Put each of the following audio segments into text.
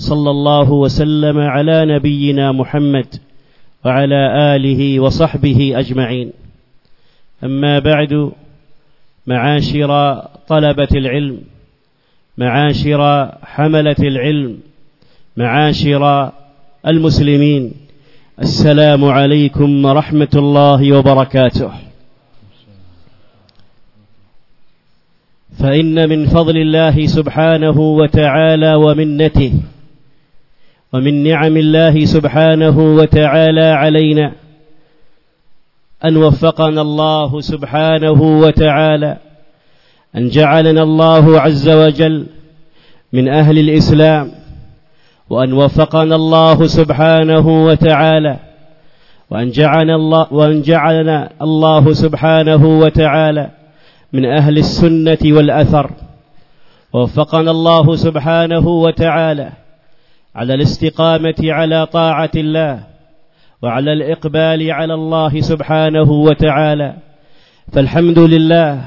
صلى الله وسلم على نبينا محمد وعلى آله وصحبه أجمعين. أما بعد معاشر طلبة العلم معاشر حملة العلم معاشر المسلمين السلام عليكم ورحمة الله وبركاته. فإن من فضل الله سبحانه وتعالى ومنته ومن نعم الله سبحانه وتعالى علينا أن وفقنا الله سبحانه وتعالى أن جعلنا الله عز وجل من أهل الإسلام وأن وفقنا الله سبحانه وتعالى وأن جعلنا الله, وأن جعلنا الله سبحانه وتعالى من أهل السنة والأثر. ووفقنا الله سبحانه وتعالى على الاستقامة على طاعة الله وعلى الإقبال على الله سبحانه وتعالى. فالحمد لله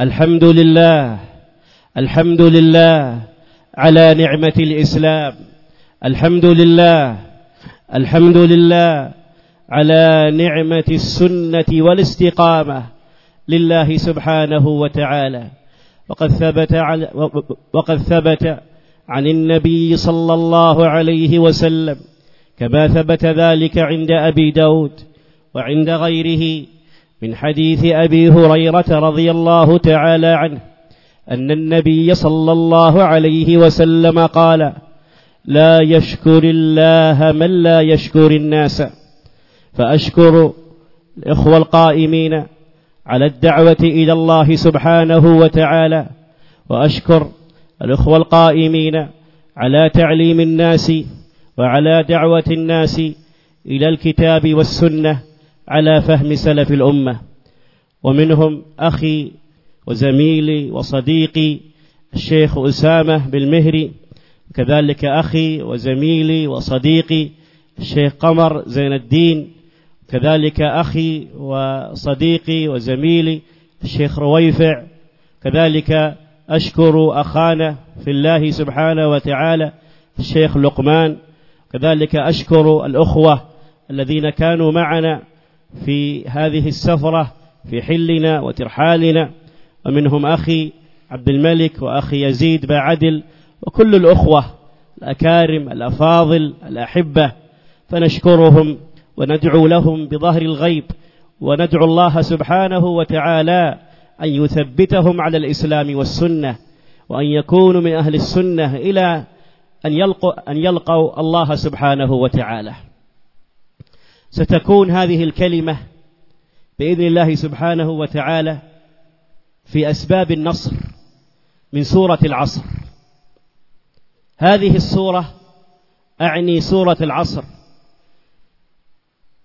الحمد لله الحمد لله على نعمة الإسلام. الحمد لله الحمد لله على نعمة السنة والاستقامة لله سبحانه وتعالى. وقد ثبت وقد ثبت عن النبي صلى الله عليه وسلم كما ثبت ذلك عند أبي داود وعند غيره من حديث أبي هريرة رضي الله تعالى عنه أن النبي صلى الله عليه وسلم قال لا يشكر الله من لا يشكر الناس فأشكر الإخوة القائمين على الدعوة إلى الله سبحانه وتعالى وأشكر الأخوة القائمين على تعليم الناس وعلى دعوة الناس إلى الكتاب والسنة على فهم سلف الأمة. ومنهم أخي وزميلي وصديقي الشيخ أسامة بالمهري كذلك أخي وزميلي وصديقي الشيخ قمر زين الدين كذلك أخي وصديقي وزميلي الشيخ رويفع كذلك أشكر أخانا في الله سبحانه وتعالى الشيخ لقمان. كذلك أشكر الأخوة الذين كانوا معنا في هذه السفرة في حلنا وترحالنا ومنهم أخي عبد الملك وأخي يزيد بعدل وكل الأخوة الأكارم الأفاضل الأحبة فنشكرهم وندعو لهم بظهر الغيب وندعو الله سبحانه وتعالى أن يثبتهم على الإسلام والسنة وأن يكونوا من أهل السنة إلى أن يلقوا, أن يلقوا الله سبحانه وتعالى. ستكون هذه الكلمة بإذن الله سبحانه وتعالى في أسباب النصر من سورة العصر. هذه السورة أعني سورة العصر.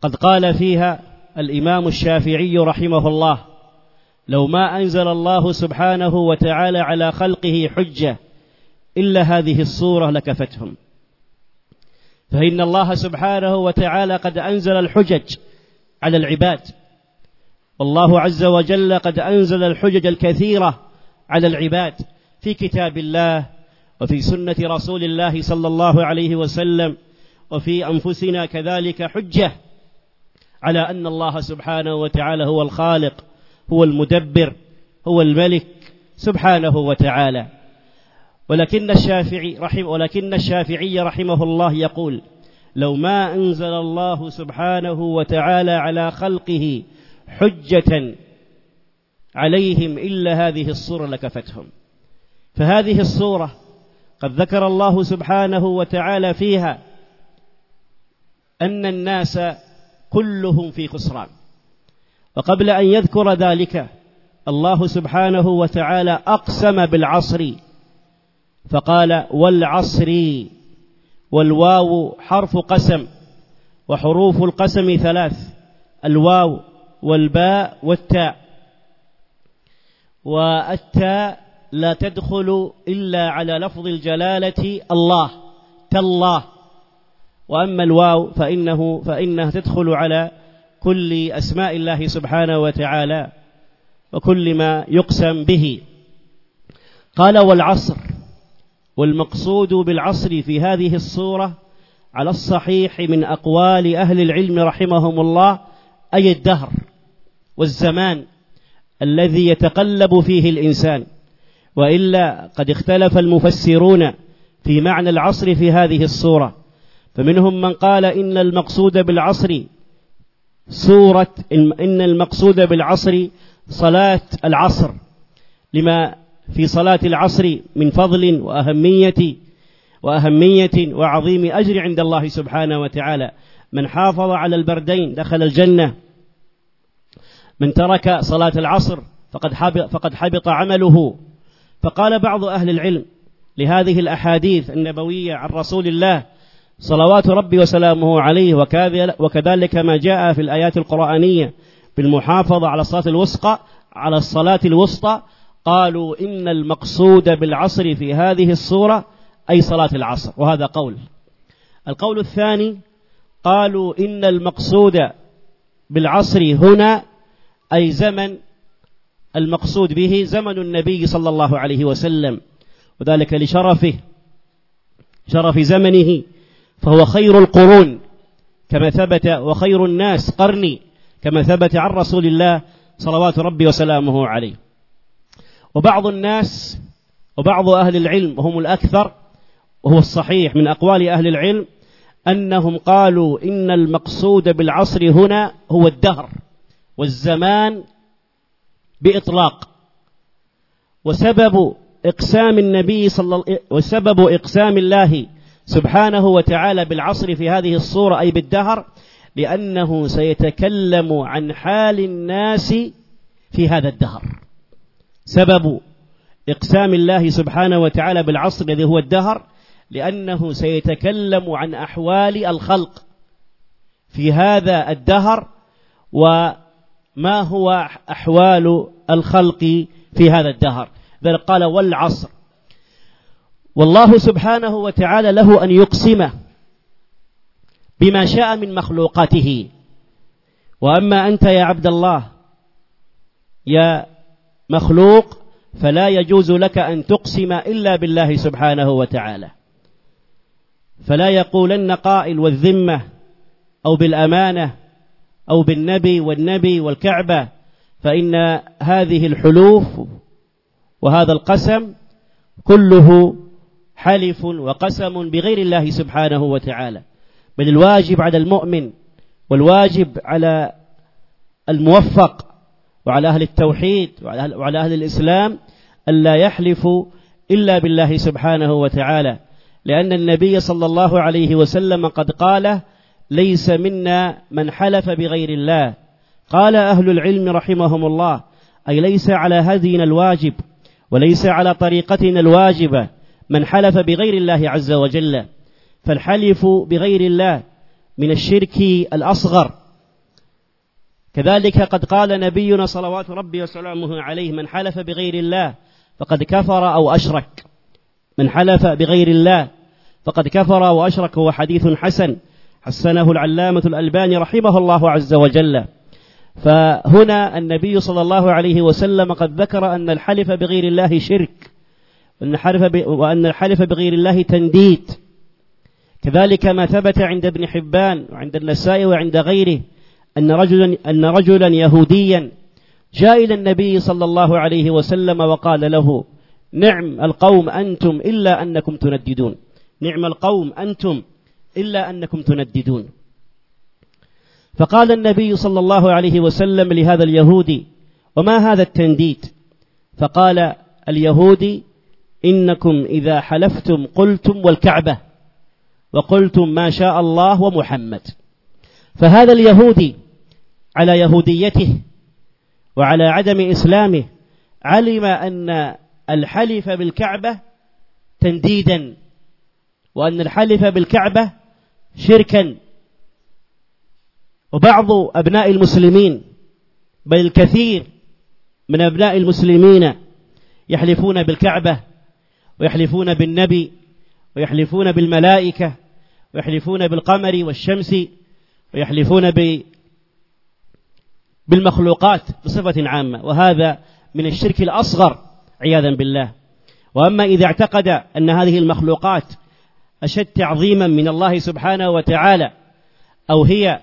قد قال فيها الإمام الشافعي رحمه الله لو ما أنزل الله سبحانه وتعالى على خلقه حجة إلا هذه الصورة لكفتهم. فإن الله سبحانه وتعالى قد أنزل الحجج على العباد. والله عز وجل قد أنزل الحجج الكثيرة على العباد في كتاب الله وفي سنة رسول الله صلى الله عليه وسلم وفي أنفسنا كذلك حجة على أن الله سبحانه وتعالى هو الخالق هو المدبر هو الملك سبحانه وتعالى. ولكن الشافعي رحمه ولكن الشافعي رحمه الله يقول لو ما أنزل الله سبحانه وتعالى على خلقه حجة عليهم إلا هذه الصورة لكفتهم. فهذه الصورة قد ذكر الله سبحانه وتعالى فيها أن الناس كلهم في خسران. وقبل أن يذكر ذلك الله سبحانه وتعالى أقسم بالعصر فقال والعصر والواو حرف قسم وحروف القسم ثلاث الواو والباء والتاء. والتاء لا تدخل إلا على لفظ الجلالة الله تالله. وأما الواو فإنه فإنها تدخل على كل أسماء الله سبحانه وتعالى وكل ما يقسم به. قال والعصر والمقصود بالعصر في هذه الصورة على الصحيح من أقوال أهل العلم رحمهم الله أي الدهر والزمان الذي يتقلب فيه الإنسان. وإلا قد اختلف المفسرون في معنى العصر في هذه الصورة. فمنهم من قال إن المقصود بالعصر سورة إن المقصود بالعصر صلاة العصر. لما في صلاة العصر من فضل وأهمية وأهمية وعظيم أجر عند الله سبحانه وتعالى. من حافظ على البردين دخل الجنة. من ترك صلاة العصر فقد حبط, فقد حبط عمله. فقال بعض أهل العلم لهذه الأحاديث النبوية عن رسول الله صلوات ربي وسلامه عليه وكذلك ما جاء في الآيات القرآنية بالمحافظة على الصلاة الوسطى على الصلاة الوسطى قالوا إن المقصود بالعصر في هذه الصورة أي صلاة العصر وهذا قول. القول الثاني قالوا إن المقصود بالعصر هنا أي زمن المقصود به زمن النبي صلى الله عليه وسلم وذلك لشرفه شرف زمنه. فهو خير القرون. كما ثبت وخير الناس قرني. كما ثبت عن رسول الله صلوات ربي وسلامه عليه. وبعض الناس وبعض أهل العلم وهم الأكثر وهو الصحيح من أقوال أهل العلم أنهم قالوا إن المقصود بالعصر هنا هو الدهر والزمان بإطلاق. وسبب إقسام النبي صلى وسبب إقسام الله سبحانه وتعالى بالعصر في هذه الصورة أي بالدهر لأنه سيتكلم عن حال الناس في هذا الدهر. سبب إقسام الله سبحانه وتعالى بالعصر الذي هو الدهر لأنه سيتكلم عن أحوال الخلق في هذا الدهر وما هو أحوال الخلق في هذا الدهر. ذلك قال والعصر والله سبحانه وتعالى له أن يقسم بما شاء من مخلوقاته. وأما أنت يا عبد الله يا مخلوق فلا يجوز لك أن تقسم إلا بالله سبحانه وتعالى. فلا يقولن قائل والذمة أو بالأمانة أو بالنبي والنبي والكعبة فإن هذه الحلوف وهذا القسم كله حلف وقسم بغير الله سبحانه وتعالى. بل الواجب على المؤمن والواجب على الموفق وعلى أهل التوحيد وعلى أهل الإسلام ألا يحلفوا إلا بالله سبحانه وتعالى. لأن النبي صلى الله عليه وسلم قد قال ليس منا من حلف بغير الله قال أهل العلم رحمهم الله أي ليس على هدينا الواجب وليس على طريقتنا الواجبة من حلف بغير الله عز وجل فالحلف بغير الله من الشرك الأصغر. كذلك قد قال نبينا صلوات ربي وسلامه عليه من حلف بغير الله فقد كفر أو أشرك. من حلف بغير الله فقد كفر وأشرك هو حديث حسن. حسنه العلامة الألباني رحمه الله عز وجل. فهنا النبي صلى الله عليه وسلم قد ذكر أن الحلف بغير الله شرك. وأن الحلف بغير الله تنديد. كذلك ما ثبت عند ابن حبان وعند النساء وعند غيره أن رجلا, أن رجلا يهوديا جاء إلى النبي صلى الله عليه وسلم وقال له نعم القوم أنتم إلا أنكم تنددون. نعم القوم أنتم إلا أنكم تنددون. فقال النبي صلى الله عليه وسلم لهذا اليهودي وما هذا التنديد؟ فقال اليهودي إنكم إذا حلفتم قلتم والكعبة وقلتم ما شاء الله ومحمد. فهذا اليهودي على يهوديته وعلى عدم إسلامه علم أن الحلف بالكعبة تنديدا وأن الحلف بالكعبة شركا. وبعض أبناء المسلمين بل الكثير من أبناء المسلمين يحلفون بالكعبة ويحلفون بالنبي ويحلفون بالملائكة ويحلفون بالقمر والشمس ويحلفون بالمخلوقات بصفة عامة. وهذا من الشرك الأصغر عياذا بالله. وأما إذا اعتقد أن هذه المخلوقات أشد تعظيما من الله سبحانه وتعالى أو هي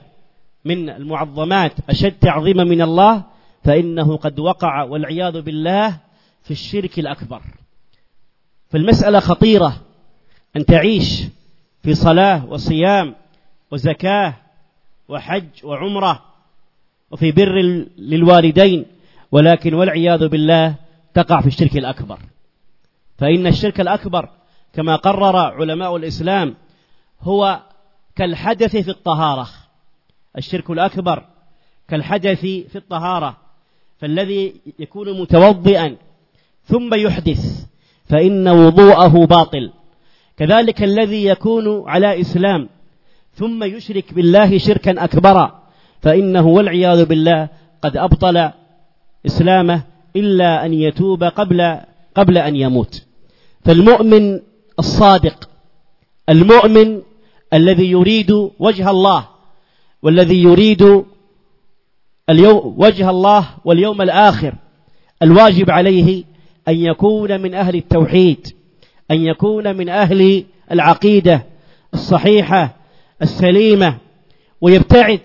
من المعظمات أشد تعظيما من الله فإنه قد وقع والعياذ بالله في الشرك الأكبر. فالمسألة خطيرة. أن تعيش في صلاة وصيام وزكاة وحج وعمرة وفي بر للوالدين ولكن والعياذ بالله تقع في الشرك الأكبر. فإن الشرك الأكبر كما قرر علماء الإسلام هو كالحدث في الطهارة. الشرك الأكبر كالحدث في الطهارة. فالذي يكون متوضئا ثم يحدث فإن وضوءه باطل. كذلك الذي يكون على إسلام ثم يشرك بالله شركا أكبر فإنه والعياذ بالله قد أبطل إسلامه إلا أن يتوب قبل قبل أن يموت. فالمؤمن الصادق المؤمن الذي يريد وجه الله والذي يريد اليوم وجه الله واليوم الآخر الواجب عليه أن يكون من أهل التوحيد أن يكون من أهل العقيدة الصحيحة السليمة ويبتعد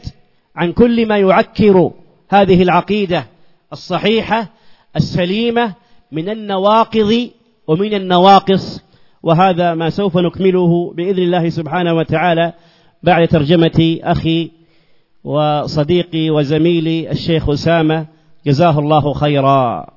عن كل ما يعكر هذه العقيدة الصحيحة السليمة من النواقض ومن النواقص. وهذا ما سوف نكمله بإذن الله سبحانه وتعالى بعد ترجمة أخي وصديقي وزميلي الشيخ أسامة. جزاه الله خيرا.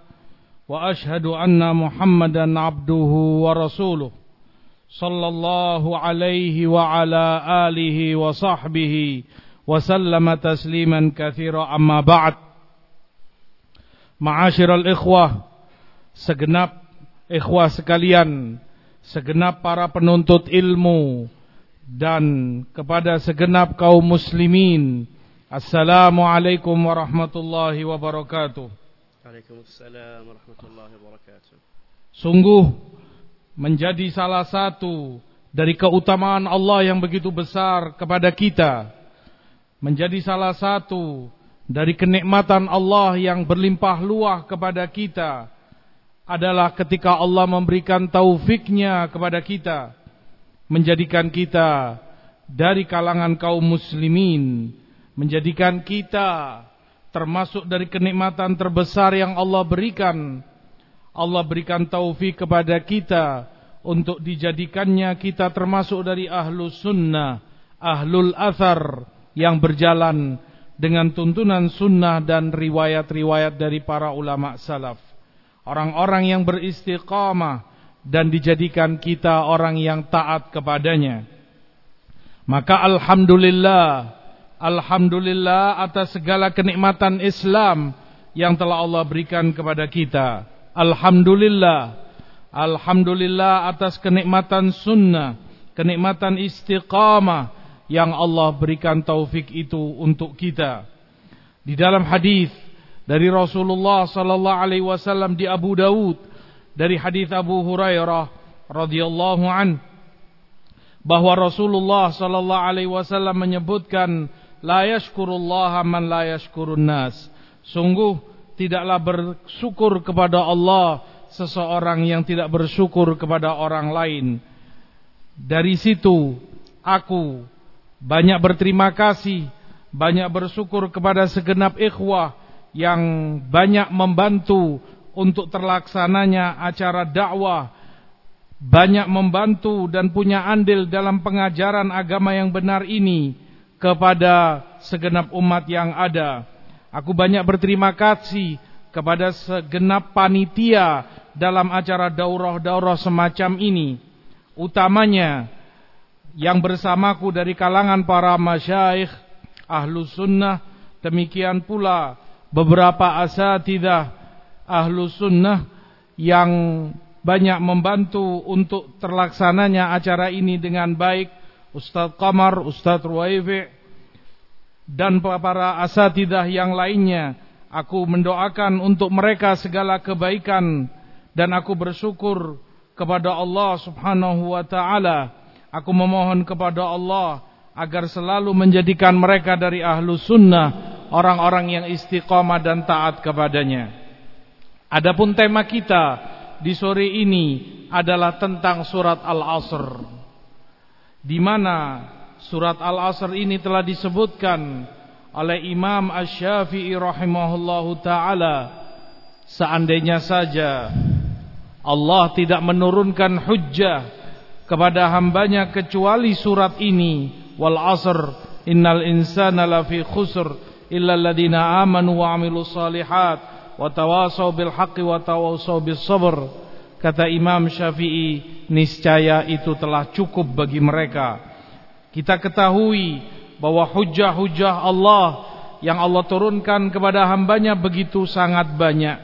وأشهد أن محمدا عبده ورسوله صلى الله عليه وعلى آله وصحبه وسلم تسليما كثيرا أما بعد معاشر الإخوة segenap ikhwah sekalian segenap para penuntut ilmu dan kepada segenap kaum muslimin Assalamualaikum warahmatullahi wabarakatuh Waalaikumsalam warahmatullahi wabarakatuh. Sungguh menjadi salah satu dari keutamaan Allah yang begitu besar kepada kita. Menjadi salah satu dari kenikmatan Allah yang berlimpah luah kepada kita adalah ketika Allah memberikan taufiknya kepada kita menjadikan kita dari kalangan kaum muslimin, menjadikan kita termasuk dari kenikmatan terbesar yang Allah berikan. Allah berikan taufik kepada kita untuk dijadikannya kita termasuk dari ahlu sunnah, ahlul athar yang berjalan dengan tuntunan sunnah dan riwayat-riwayat dari para ulama salaf. Orang-orang yang beristiqamah dan dijadikan kita orang yang taat kepadanya. Maka alhamdulillah, alhamdulillah atas segala kenikmatan Islam yang telah Allah berikan kepada kita. Alhamdulillah, alhamdulillah atas kenikmatan sunnah, kenikmatan istiqamah yang Allah berikan taufik itu untuk kita. Di dalam hadis dari Rasulullah sallallahu alaihi wasallam di Abu Dawud dari hadis Abu Hurairah radhiyallahu an bahwa Rasulullah sallallahu alaihi wasallam menyebutkan la yashkurullaha man la yashkurun nas. Sungguh tidaklah bersyukur kepada Allah seseorang yang tidak bersyukur kepada orang lain. Dari situ aku banyak berterima kasih, banyak bersyukur kepada segenap ikhwah yang banyak membantu untuk terlaksananya acara dakwah banyak membantu dan punya andil dalam pengajaran agama yang benar ini kepada segenap umat yang ada. Aku banyak berterima kasih kepada segenap panitia dalam acara daurah-daurah semacam ini. Utamanya yang bersamaku dari kalangan para masyaikh ahlu sunnah. Demikian pula beberapa asatidah ahlu sunnah yang banyak membantu untuk terlaksananya acara ini dengan baik. Ustadz Qamar, Ustadz Ruwaifi, dan para asatidah yang lainnya Aku mendoakan untuk mereka segala kebaikan dan aku bersyukur kepada Allah Subhanahu wa taala. Aku memohon kepada Allah agar selalu menjadikan mereka dari ahlu sunnah, orang-orang yang istiqamah dan taat kepadanya. Adapun tema kita di sore ini adalah tentang surat Al-Asr. Di mana surat Al-Asr ini telah disebutkan oleh Imam Ash-Syafi'i rahimahullahu taala. Seandainya saja Allah tidak menurunkan hujjah kepada hambanya kecuali surat ini wal asr innal insana lafi khusr illa alladhina amanu wa amilus salihat wa tawasaw bil haqqi wa tawasaw bis sabr kata Imam Syafi'i niscaya itu telah cukup bagi mereka kita ketahui bahwa hujah-hujah Allah yang Allah turunkan kepada hambanya begitu sangat banyak.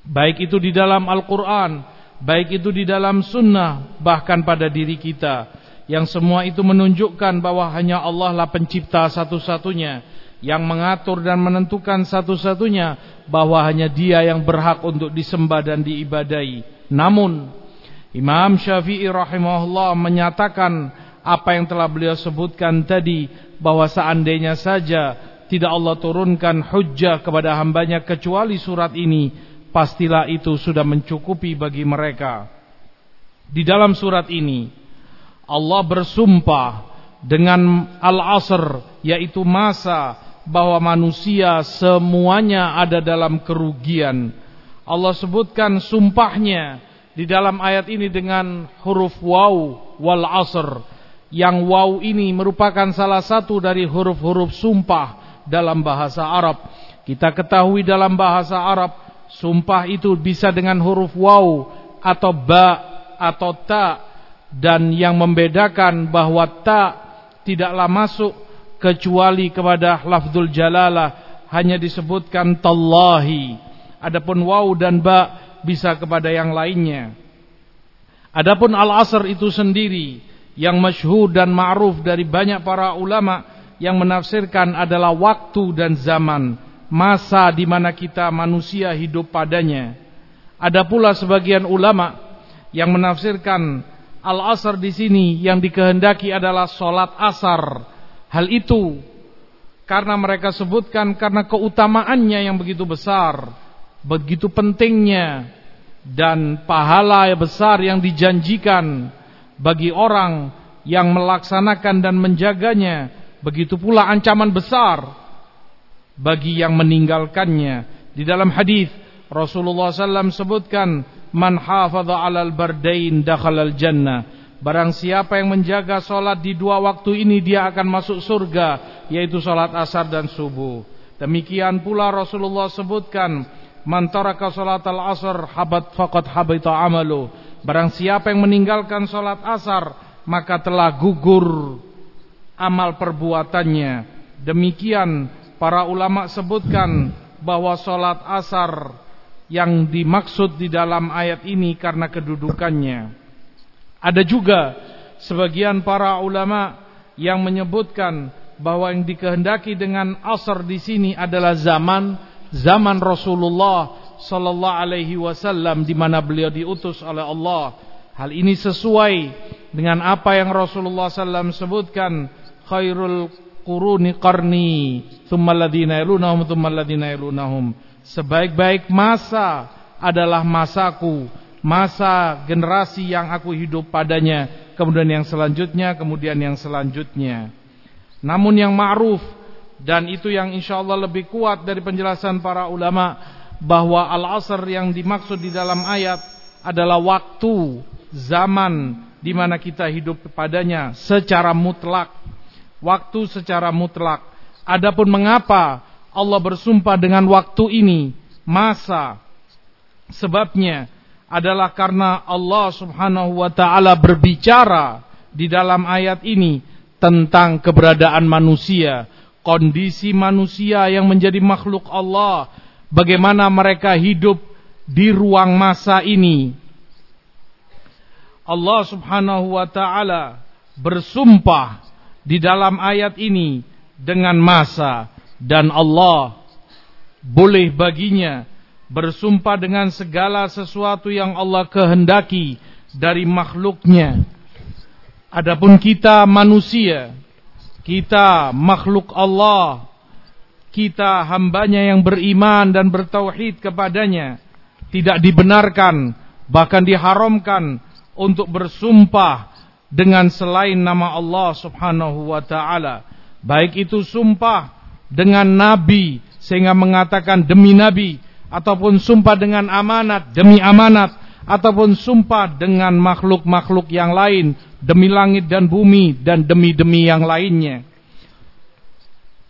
Baik itu di dalam Al-Quran, baik itu di dalam sunnah, bahkan pada diri kita. Yang semua itu menunjukkan bahwa hanya Allah lah pencipta satu-satunya. Yang mengatur dan menentukan satu-satunya bahwa hanya dia yang berhak untuk disembah dan diibadai. Namun, Imam Syafi'i rahimahullah menyatakan apa yang telah beliau sebutkan tadi bahwa seandainya saja tidak Allah turunkan hujjah kepada hambanya kecuali surat ini pastilah itu sudah mencukupi bagi mereka di dalam surat ini Allah bersumpah dengan al-asr yaitu masa bahwa manusia semuanya ada dalam kerugian. Allah sebutkan sumpahnya di dalam ayat ini dengan huruf waw wal asr. Yang waw ini merupakan salah satu dari huruf-huruf sumpah dalam bahasa Arab. Kita ketahui dalam bahasa Arab, sumpah itu bisa dengan huruf waw atau ba atau ta. Dan yang membedakan bahwa ta tidaklah masuk kecuali kepada lafzul jalalah hanya disebutkan tallahi. Adapun waw dan ba bisa kepada yang lainnya. Adapun al-asr itu sendiri yang masyhur dan ma'ruf dari banyak para ulama yang menafsirkan adalah waktu dan zaman, masa di mana kita manusia hidup padanya. Ada pula sebagian ulama yang menafsirkan al-asr di sini yang dikehendaki adalah solat asar. Hal itu karena mereka sebutkan karena keutamaannya yang begitu besar, begitu pentingnya dan pahala yang besar yang dijanjikan bagi orang yang melaksanakan dan menjaganya. Begitu pula ancaman besar bagi yang meninggalkannya. Di dalam hadis Rasulullah SAW sebutkan man hafadha 'alal bardain dakhalal jannah barang siapa yang menjaga solat di dua waktu ini dia akan masuk surga yaitu solat asar dan subuh. Demikian pula Rasulullah sebutkan man taraka salatal asr habat faqad habita amalu. Barang siapa yang meninggalkan sholat asar Maka telah gugur amal perbuatannya. Demikian para ulama sebutkan bahwa sholat asar Yang dimaksud di dalam ayat ini karena kedudukannya Ada juga sebagian para ulama yang menyebutkan bahwa yang dikehendaki dengan asar di sini adalah zaman zaman Rasulullah sallallahu alaihi wasallam di mana beliau diutus oleh Allah. Hal ini sesuai dengan apa yang Rasulullah sallam sebutkan khairul quruni qarni. Sebaik-baik masa adalah masaku, masa generasi yang aku hidup padanya, kemudian yang selanjutnya, kemudian yang selanjutnya. Namun yang ma'ruf dan itu yang insyaallah lebih kuat dari penjelasan para ulama bahwa al-asr yang dimaksud di dalam ayat adalah waktu, zaman di mana kita hidup padanya secara mutlak. waktu secara mutlak. Adapun mengapa Allah bersumpah dengan waktu ini, masa, sebabnya adalah karena Allah Subhanahu wa taala berbicara di dalam ayat ini tentang keberadaan manusia, kondisi manusia yang menjadi makhluk Allah, bagaimana mereka hidup di ruang masa ini. Allah Subhanahu wa taala bersumpah di dalam ayat ini dengan masa dan Allah boleh baginya bersumpah dengan segala sesuatu yang Allah kehendaki dari makhluknya. Adapun kita manusia, kita makhluk Allah, kita hambanya yang beriman dan bertauhid kepadanya, tidak dibenarkan, bahkan diharamkan untuk bersumpah dengan selain nama Allah subhanahu wa ta'ala. Baik itu sumpah dengan nabi sehingga mengatakan demi nabi ataupun sumpah dengan amanat demi amanat ataupun sumpah dengan makhluk-makhluk yang lain demi langit dan bumi dan demi-demi yang lainnya.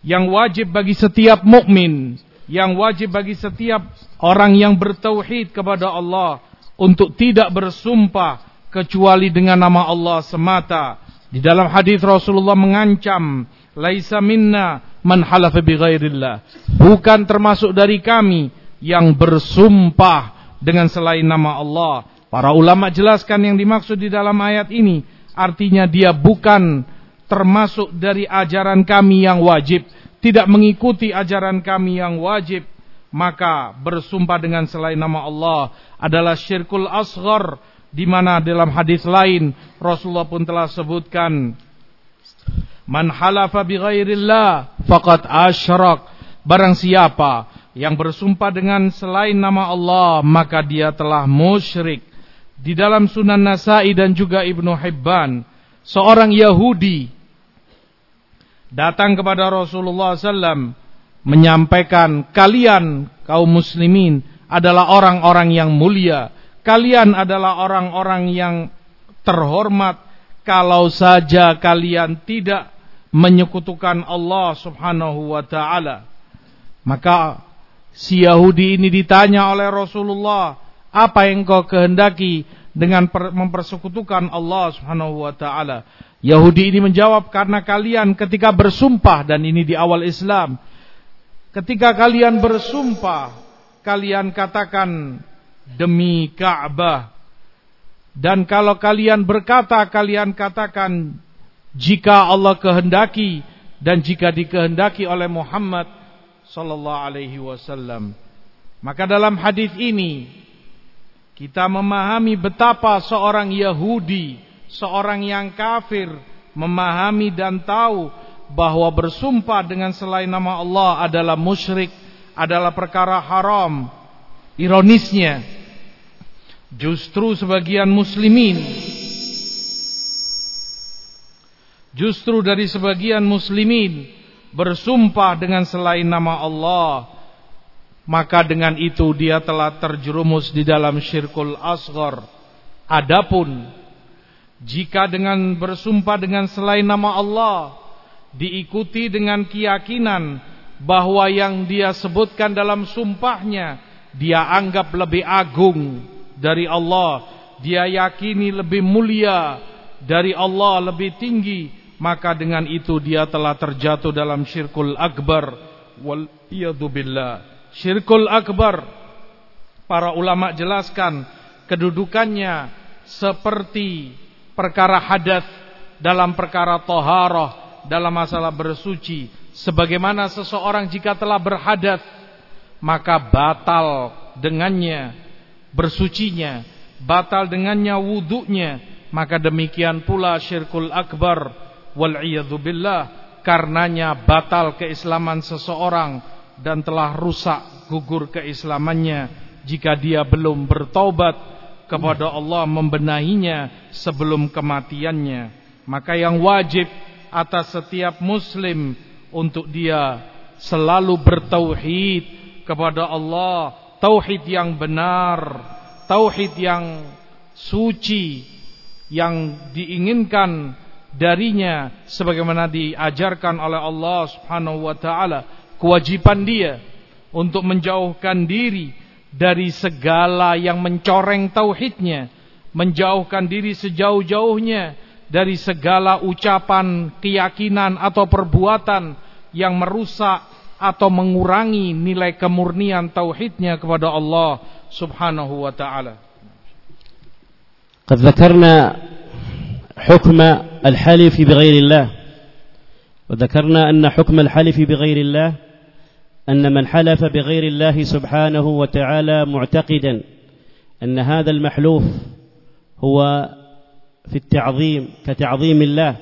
Yang wajib bagi setiap mukmin yang wajib bagi setiap orang yang bertauhid kepada Allah untuk tidak bersumpah kecuali dengan nama Allah semata. Di dalam hadis Rasulullah mengancam laisa minna man halafa bighairillah bukan termasuk dari kami yang bersumpah dengan selain nama Allah. Para ulama jelaskan yang dimaksud di dalam ayat ini. Artinya dia bukan termasuk dari ajaran kami yang wajib. Tidak mengikuti ajaran kami yang wajib. Maka bersumpah dengan selain nama Allah adalah syirkul asghar di mana dalam hadis lain Rasulullah pun telah sebutkan Man halafa bi ghairillah faqad asyrak. Barang siapa yang bersumpah dengan selain nama Allah, maka dia telah musyrik. Di dalam Sunan Nasa'i dan juga Ibnu Hibban, seorang Yahudi datang kepada Rasulullah SAW menyampaikan kalian kaum muslimin adalah orang-orang yang mulia. Kalian adalah orang-orang yang terhormat kalau saja kalian tidak menyekutukan Allah Subhanahu wa taala. Maka si Yahudi ini ditanya oleh Rasulullah, "Apa yang kau kehendaki dengan mempersekutukan Allah Subhanahu wa taala?" Yahudi ini menjawab, "Karena kalian ketika bersumpah dan ini di awal Islam, ketika kalian bersumpah, kalian katakan demi Ka'bah dan kalau kalian berkata, kalian katakan jika Allah kehendaki dan jika dikehendaki oleh Muhammad sallallahu alaihi wasallam. Maka dalam hadis ini kita memahami betapa seorang Yahudi, seorang yang kafir memahami dan tahu bahwa bersumpah dengan selain nama Allah adalah musyrik, adalah perkara haram. Ironisnya, justru sebagian muslimin Justru dari sebagian muslimin bersumpah dengan selain nama Allah, maka dengan itu dia telah terjerumus di dalam syirkul asghar. Adapun jika dengan bersumpah dengan selain nama Allah diikuti dengan keyakinan bahwa yang dia sebutkan dalam sumpahnya dia anggap lebih agung dari Allah, dia yakini lebih mulia dari Allah, lebih tinggi maka dengan itu dia telah terjatuh dalam syirkul akbar. Wal billah. Syirkul akbar. Para ulama jelaskan kedudukannya seperti perkara hadas dalam perkara toharoh dalam masalah bersuci. Sebagaimana seseorang jika telah berhadas maka batal dengannya bersucinya batal dengannya wuduknya maka demikian pula syirkul akbar wal billah karenanya batal keislaman seseorang dan telah rusak gugur keislamannya jika dia belum bertaubat kepada Allah membenahinya sebelum kematiannya. Maka yang wajib atas setiap muslim untuk dia selalu bertauhid kepada Allah tauhid yang benar tauhid yang suci yang diinginkan darinya sebagaimana diajarkan oleh Allah Subhanahu wa taala kewajiban dia untuk menjauhkan diri dari segala yang mencoreng tauhidnya menjauhkan diri sejauh-jauhnya dari segala ucapan, keyakinan atau perbuatan yang merusak atau mengurangi nilai kemurnian tauhidnya kepada Allah Subhanahu wa taala. قد ذكرنا حكم الحلف بغير الله. وذكرنا أن حكم الحلف بغير الله أن من حلف بغير الله سبحانه وتعالى معتقدا أن هذا المحلوف هو في التعظيم كتعظيم الله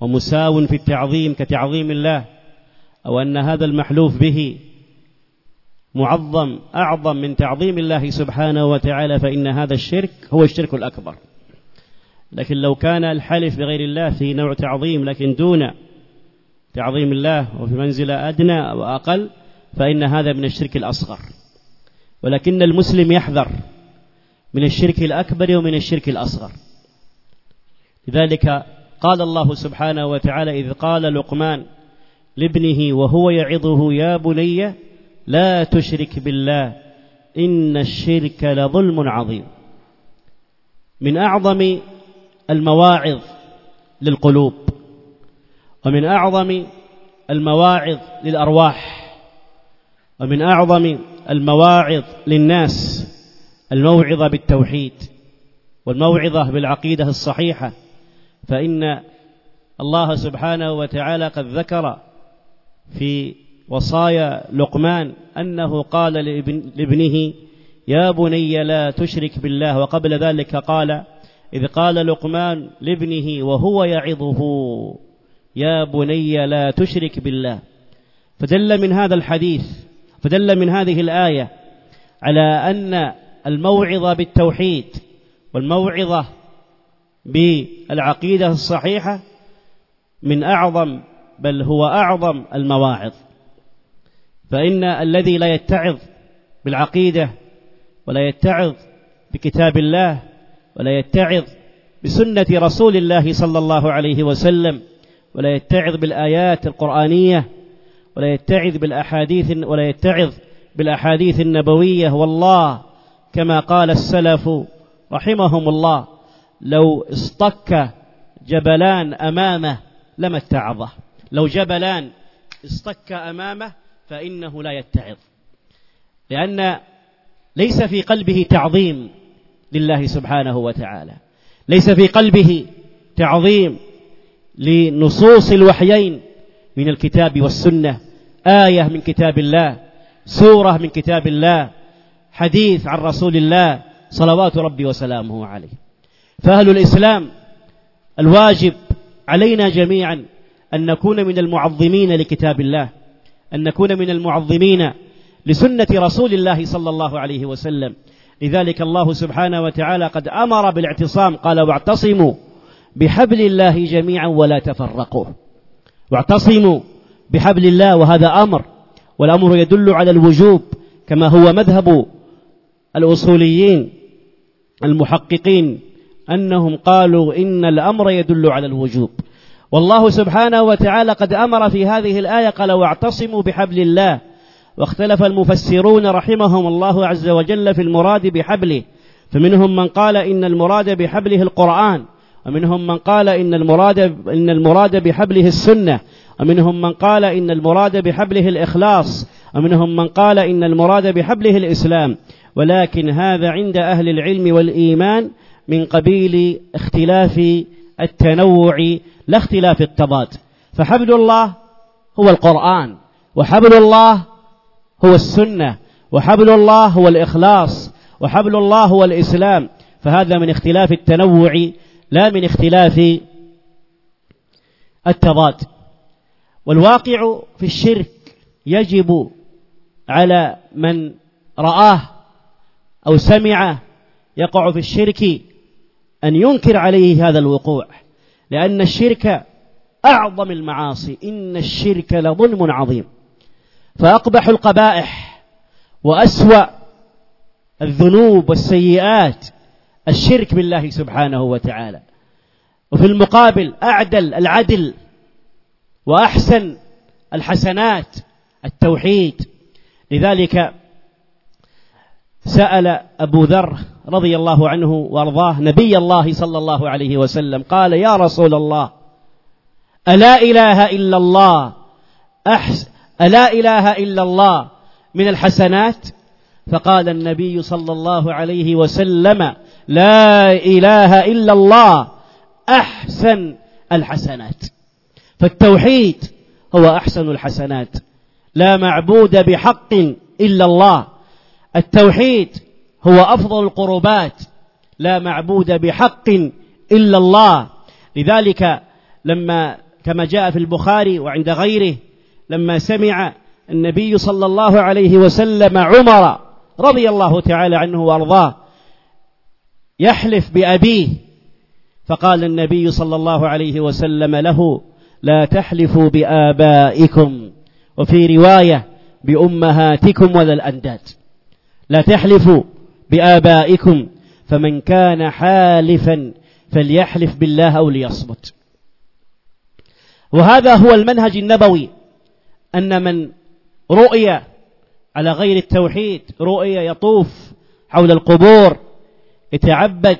ومساو في التعظيم كتعظيم الله أو أن هذا المحلوف به معظم أعظم من تعظيم الله سبحانه وتعالى فإن هذا الشرك هو الشرك الأكبر. لكن لو كان الحلف بغير الله في نوع تعظيم لكن دون تعظيم الله وفي منزلة أدنى وأقل فإن هذا من الشرك الأصغر. ولكن المسلم يحذر من الشرك الأكبر ومن الشرك الأصغر. لذلك قال الله سبحانه وتعالى إذ قال لقمان لابنه وهو يعظه يا بني لا تشرك بالله إن الشرك لظلم عظيم. من أعظم المواعظ للقلوب. ومن أعظم المواعظ للأرواح. ومن أعظم المواعظ للناس الموعظة بالتوحيد والموعظة بالعقيدة الصحيحة. فإن الله سبحانه وتعالى قد ذكر في وصايا لقمان أنه قال لابنه يا بني لا تشرك بالله. وقبل ذلك قال إذ قال لقمان لابنه وهو يعظه يا بني لا تشرك بالله. فدل من هذا الحديث فدل من هذه الآية على أن الموعظة بالتوحيد والموعظة بالعقيدة الصحيحة من أعظم بل هو أعظم المواعظ. فإن الذي لا يتعظ بالعقيدة ولا يتعظ بكتاب الله ولا يتعظ بسنة رسول الله صلى الله عليه وسلم ولا يتعظ بالآيات القرآنية ولا يتعظ بالأحاديث ولا يتعظ بالأحاديث النبوية. والله كما قال السلف رحمهم الله لو اصطك جبلان أمامه لما اتعظه. لو جبلان اصطك أمامه فإنه لا يتعظ. لأن ليس في قلبه تعظيم. لله سبحانه وتعالى. ليس في قلبه تعظيم لنصوص الوحيين من الكتاب والسنة. آية من كتاب الله سورة من كتاب الله حديث عن رسول الله صلوات ربي وسلامه عليه. فأهل الإسلام الواجب علينا جميعا أن نكون من المعظمين لكتاب الله أن نكون من المعظمين لسنة رسول الله صلى الله عليه وسلم. لذلك الله سبحانه وتعالى قد أمر بالاعتصام قال واعتصموا بحبل الله جميعا ولا تفرقوا واعتصموا بحبل الله وهذا أمر والأمر يدل على الوجوب كما هو مذهب الأصوليين المحققين أنهم قالوا إن الأمر يدل على الوجوب. والله سبحانه وتعالى قد أمر في هذه الآية قال واعتصموا بحبل الله. واختلف المفسرون رحمهم الله عز وجل في المراد بحبله. فمنهم من قال إن المراد بحبله القرآن ومنهم من قال إن المراد إن المراد بحبله السنة ومنهم من قال إن المراد بحبله الإخلاص ومنهم من قال إن المراد بحبله الإسلام. ولكن هذا عند أهل العلم والإيمان من قبيل اختلاف التنوع لا اختلاف التضاد فحبل الله هو القرآن وحبل الله هو السنة وحبل الله هو الإخلاص وحبل الله هو الإسلام. فهذا من اختلاف التنوع لا من اختلاف التضاد. والواقع في الشرك يجب على من رآه أو سمع يقع في الشرك أن ينكر عليه هذا الوقوع. لأن الشرك أعظم المعاصي. إن الشرك لظلم عظيم. فأقبح القبائح وأسوأ الذنوب والسيئات الشرك بالله سبحانه وتعالى. وفي المقابل أعدل العدل وأحسن الحسنات التوحيد. لذلك سأل أبو ذر رضي الله عنه وأرضاه نبي الله صلى الله عليه وسلم قال يا رسول الله ألا إله إلا الله أحس ألا إله إلا الله من الحسنات؟ فقال النبي صلى الله عليه وسلم لا إله إلا الله أحسن الحسنات. فالتوحيد هو أحسن الحسنات. لا معبود بحق إلا الله. التوحيد هو أفضل القربات. لا معبود بحق إلا الله. لذلك لما كما جاء في البخاري وعند غيره لما سمع النبي صلى الله عليه وسلم عمر رضي الله تعالى عنه وأرضاه يحلف بأبيه فقال النبي صلى الله عليه وسلم له لا تحلفوا بآبائكم وفي رواية بأمهاتكم ولا الأنداد. لا تحلفوا بآبائكم فمن كان حالفا فليحلف بالله أو ليصمت. وهذا هو المنهج النبوي. أن من رؤي على غير التوحيد رؤية يطوف حول القبور يتعبد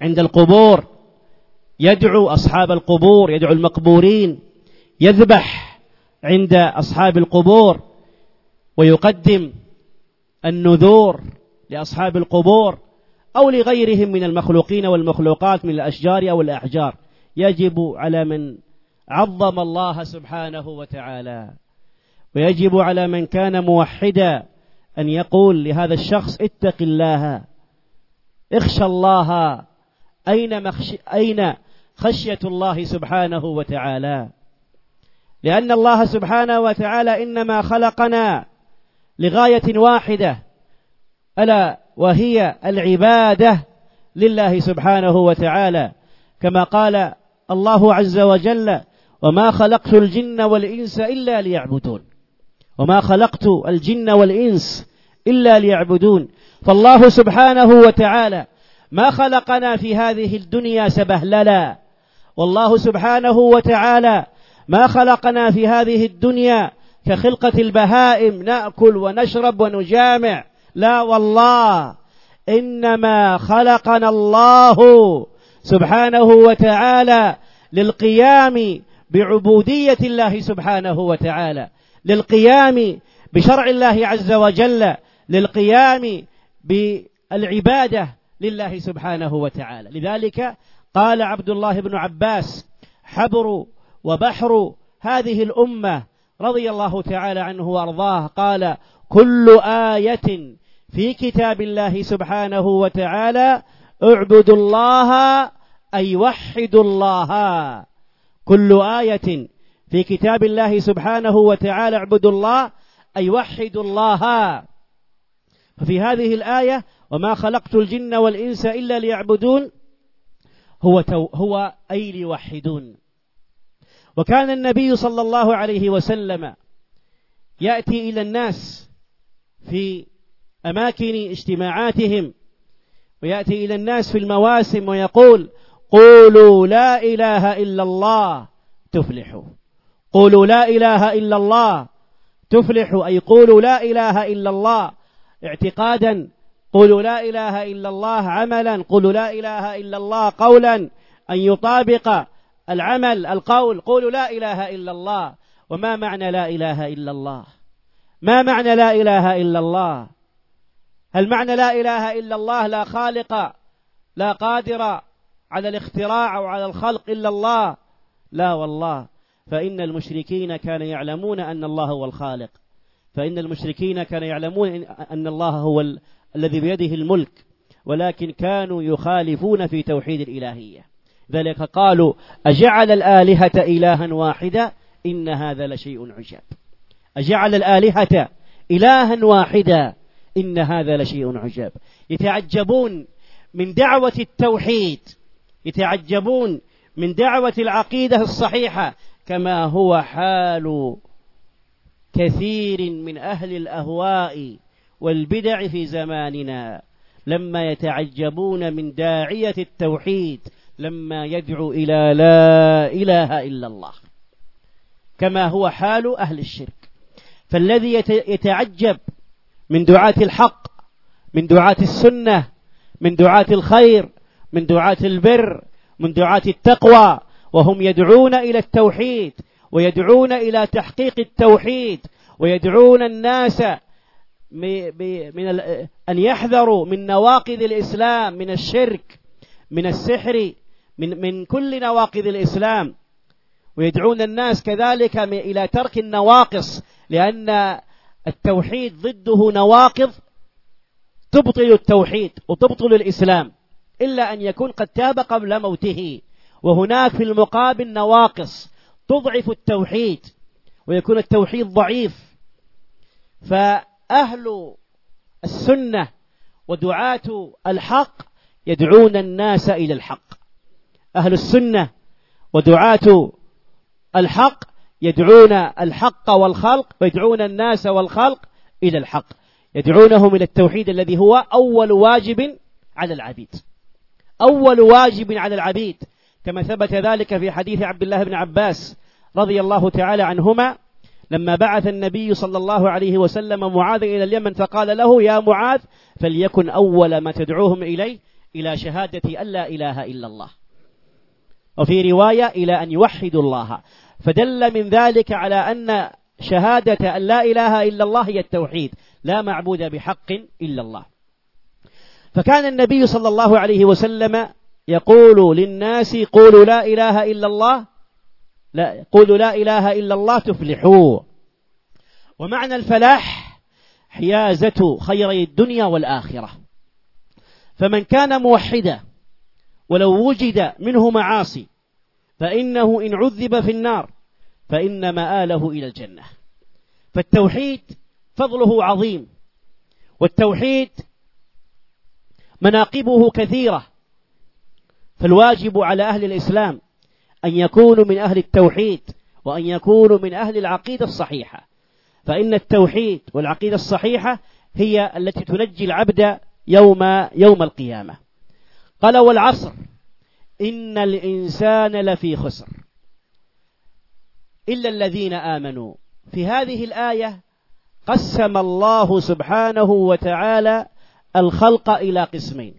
عند القبور يدعو أصحاب القبور يدعو المقبورين يذبح عند أصحاب القبور ويقدم النذور لأصحاب القبور أو لغيرهم من المخلوقين والمخلوقات من الأشجار أو الأحجار. يجب على من عظم الله سبحانه وتعالى. ويجب على من كان موحدا أن يقول لهذا الشخص اتق الله اخشى الله أين, مخش... أين خشية الله سبحانه وتعالى؟ لأن الله سبحانه وتعالى إنما خلقنا لغاية واحدة ألا وهي العبادة لله سبحانه وتعالى. كما قال الله عز وجل وما خلقت الجن والإنس إلا ليعبدون. وما خلقت الجن والإنس إلا ليعبدون. فالله سبحانه وتعالى ما خلقنا في هذه الدنيا سبهللا. والله سبحانه وتعالى ما خلقنا في هذه الدنيا كخلقة البهائم نأكل ونشرب ونجامع. لا والله إنما خلقنا الله سبحانه وتعالى للقيام بعبودية الله سبحانه وتعالى للقيام بشرع الله عز وجل للقيام بالعبادة لله سبحانه وتعالى. لذلك قال عبد الله بن عباس حبر وبحر هذه الأمة رضي الله تعالى عنه وأرضاه قال كل آية في كتاب الله سبحانه وتعالى اعبدوا الله أي وحدوا الله. كل آية في كتاب الله سبحانه وتعالى اعبدوا الله أي وحدوا الله. ففي هذه الآية وما خلقت الجن والإنس إلا ليعبدون هو, هو أي ليوحدون. وكان النبي صلى الله عليه وسلم يأتي إلى الناس في أماكن اجتماعاتهم ويأتي إلى الناس في المواسم ويقول قولوا لا إله إلا الله تفلحوا. قولوا لا إله إلا الله تفلحوا. أي قولوا لا إله إلا الله اعتقادا. قولوا لا إله إلا الله عملا. قولوا لا إله إلا الله قولا. أن يطابق العمل القول. قولوا لا إله إلا الله. وما معنى لا إله إلا الله؟ ما معنى لا إله إلا الله؟ هل معنى لا إله إلا الله لا خالق لا قادر على الاختراع أو على الخلق إلا الله. لا والله. فإن المشركين كانوا يعلمون أن الله هو الخالق. فإن المشركين كانوا يعلمون أن الله هو ال... الذي بيده الملك. ولكن كانوا يخالفون في توحيد الإلهية. ذلك قالوا أجعل الآلهة إلها واحدا إن هذا لشيء عجاب. أجعل الآلهة إلها واحدا إن هذا لشيء عجاب. يتعجبون من دعوة التوحيد. يتعجبون من دعوة العقيدة الصحيحة كما هو حال كثير من أهل الأهواء والبدع في زماننا. لما يتعجبون من داعية التوحيد لما يدعو إلى لا إله إلا الله. كما هو حال أهل الشرك. فالذي يتعجب من دعاة الحق من دعاة السنة من دعاة الخير من دعاة البر من دعاة التقوى وهم يدعون إلى التوحيد ويدعون إلى تحقيق التوحيد ويدعون الناس من أن يحذروا من نواقض الإسلام من الشرك من السحر من, من كل نواقض الإسلام. ويدعون الناس كذلك إلى ترك النواقص لأن التوحيد ضده نواقض تبطل التوحيد وتبطل الإسلام. إلا أن يكون قد تاب قبل موته. وهناك في المقابل نواقص تضعف التوحيد ويكون التوحيد ضعيف. فأهل السنة ودعاة الحق يدعون الناس إلى الحق. أهل السنة ودعاة الحق يدعون الحق والخلق ويدعون الناس والخلق إلى الحق. يدعونهم إلى التوحيد الذي هو أول واجب على العبيد. أول واجب على العبيد كما ثبت ذلك في حديث عبد الله بن عباس رضي الله تعالى عنهما لما بعث النبي صلى الله عليه وسلم معاذ إلى اليمن فقال له يا معاذ فليكن أول ما تدعوهم إليه إلى شهادة أن لا إله إلا الله. وفي رواية إلى أن يوحدوا الله. فدل من ذلك على أن شهادة أن لا إله إلا الله هي التوحيد لا معبود بحق إلا الله. فكان النبي صلى الله عليه وسلم يقول للناس قولوا لا إله إلا الله لا قولوا لا إله إلا الله تفلحوا. ومعنى الفلاح حيازة خيري الدنيا والآخرة. فمن كان موحدا ولو وجد منه معاصي فإنه إن عذب في النار فإن مآله إلى الجنة. فالتوحيد فضله عظيم والتوحيد مناقبه كثيرة. فالواجب على أهل الإسلام أن يكونوا من أهل التوحيد وأن يكونوا من أهل العقيدة الصحيحة. فإن التوحيد والعقيدة الصحيحة هي التي تنجي العبد يوم يوم القيامة. قال والعصر إن الإنسان لفي خسر. إلا الذين آمنوا. في هذه الآية قسم الله سبحانه وتعالى الخلق إلى قسمين.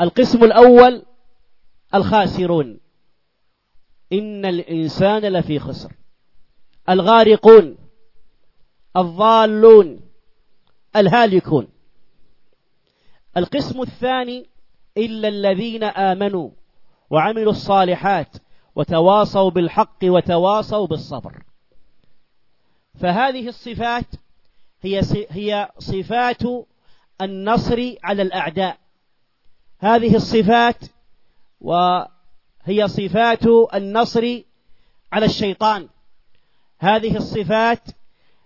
القسم الأول الخاسرون. إن الإنسان لفي خسر. الغارقون الضالون الهالكون. القسم الثاني إلا الذين آمنوا وعملوا الصالحات وتواصوا بالحق وتواصوا بالصبر. فهذه الصفات هي هي صفات النصر على الأعداء. هذه الصفات وهي صفات النصر على الشيطان. هذه الصفات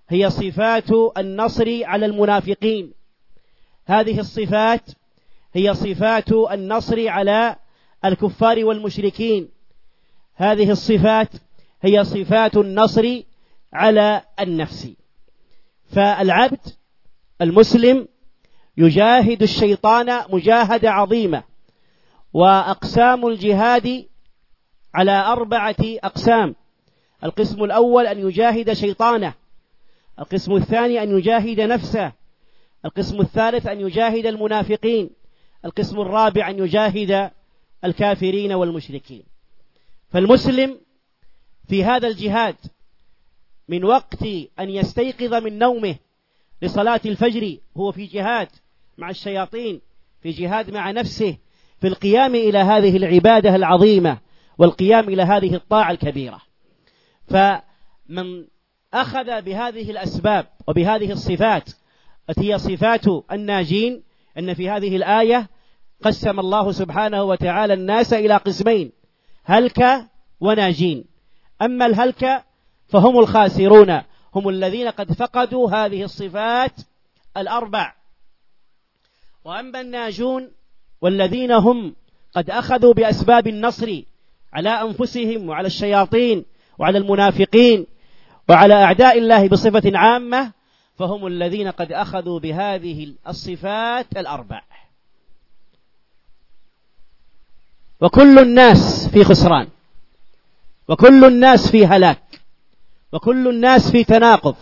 هي صفات النصر على المنافقين. هذه الصفات هي صفات النصر على الكفار والمشركين. هذه الصفات هي صفات النصر على النفس. فالعبد المسلم يجاهد الشيطان مجاهدة عظيمة وأقسام الجهاد على أربعة أقسام. القسم الأول أن يجاهد شيطانه القسم الثاني أن يجاهد نفسه القسم الثالث أن يجاهد المنافقين القسم الرابع أن يجاهد الكافرين والمشركين. فالمسلم في هذا الجهاد من وقت أن يستيقظ من نومه لصلاة الفجر هو في جهاد مع الشياطين في جهاد مع نفسه في القيام إلى هذه العبادة العظيمة والقيام إلى هذه الطاعة الكبيرة. فمن أخذ بهذه الأسباب وبهذه الصفات التي هي صفات الناجين أن في هذه الآية قسم الله سبحانه وتعالى الناس إلى قسمين هلك وناجين. أما الهلك فهم الخاسرون هم الذين قد فقدوا هذه الصفات الأربع. وأما الناجون والذين هم قد أخذوا بأسباب النصر على أنفسهم وعلى الشياطين وعلى المنافقين وعلى أعداء الله بصفة عامة فهم الذين قد أخذوا بهذه الصفات الأربع. وكل الناس في خسران وكل الناس في هلاك وكل الناس في تناقض.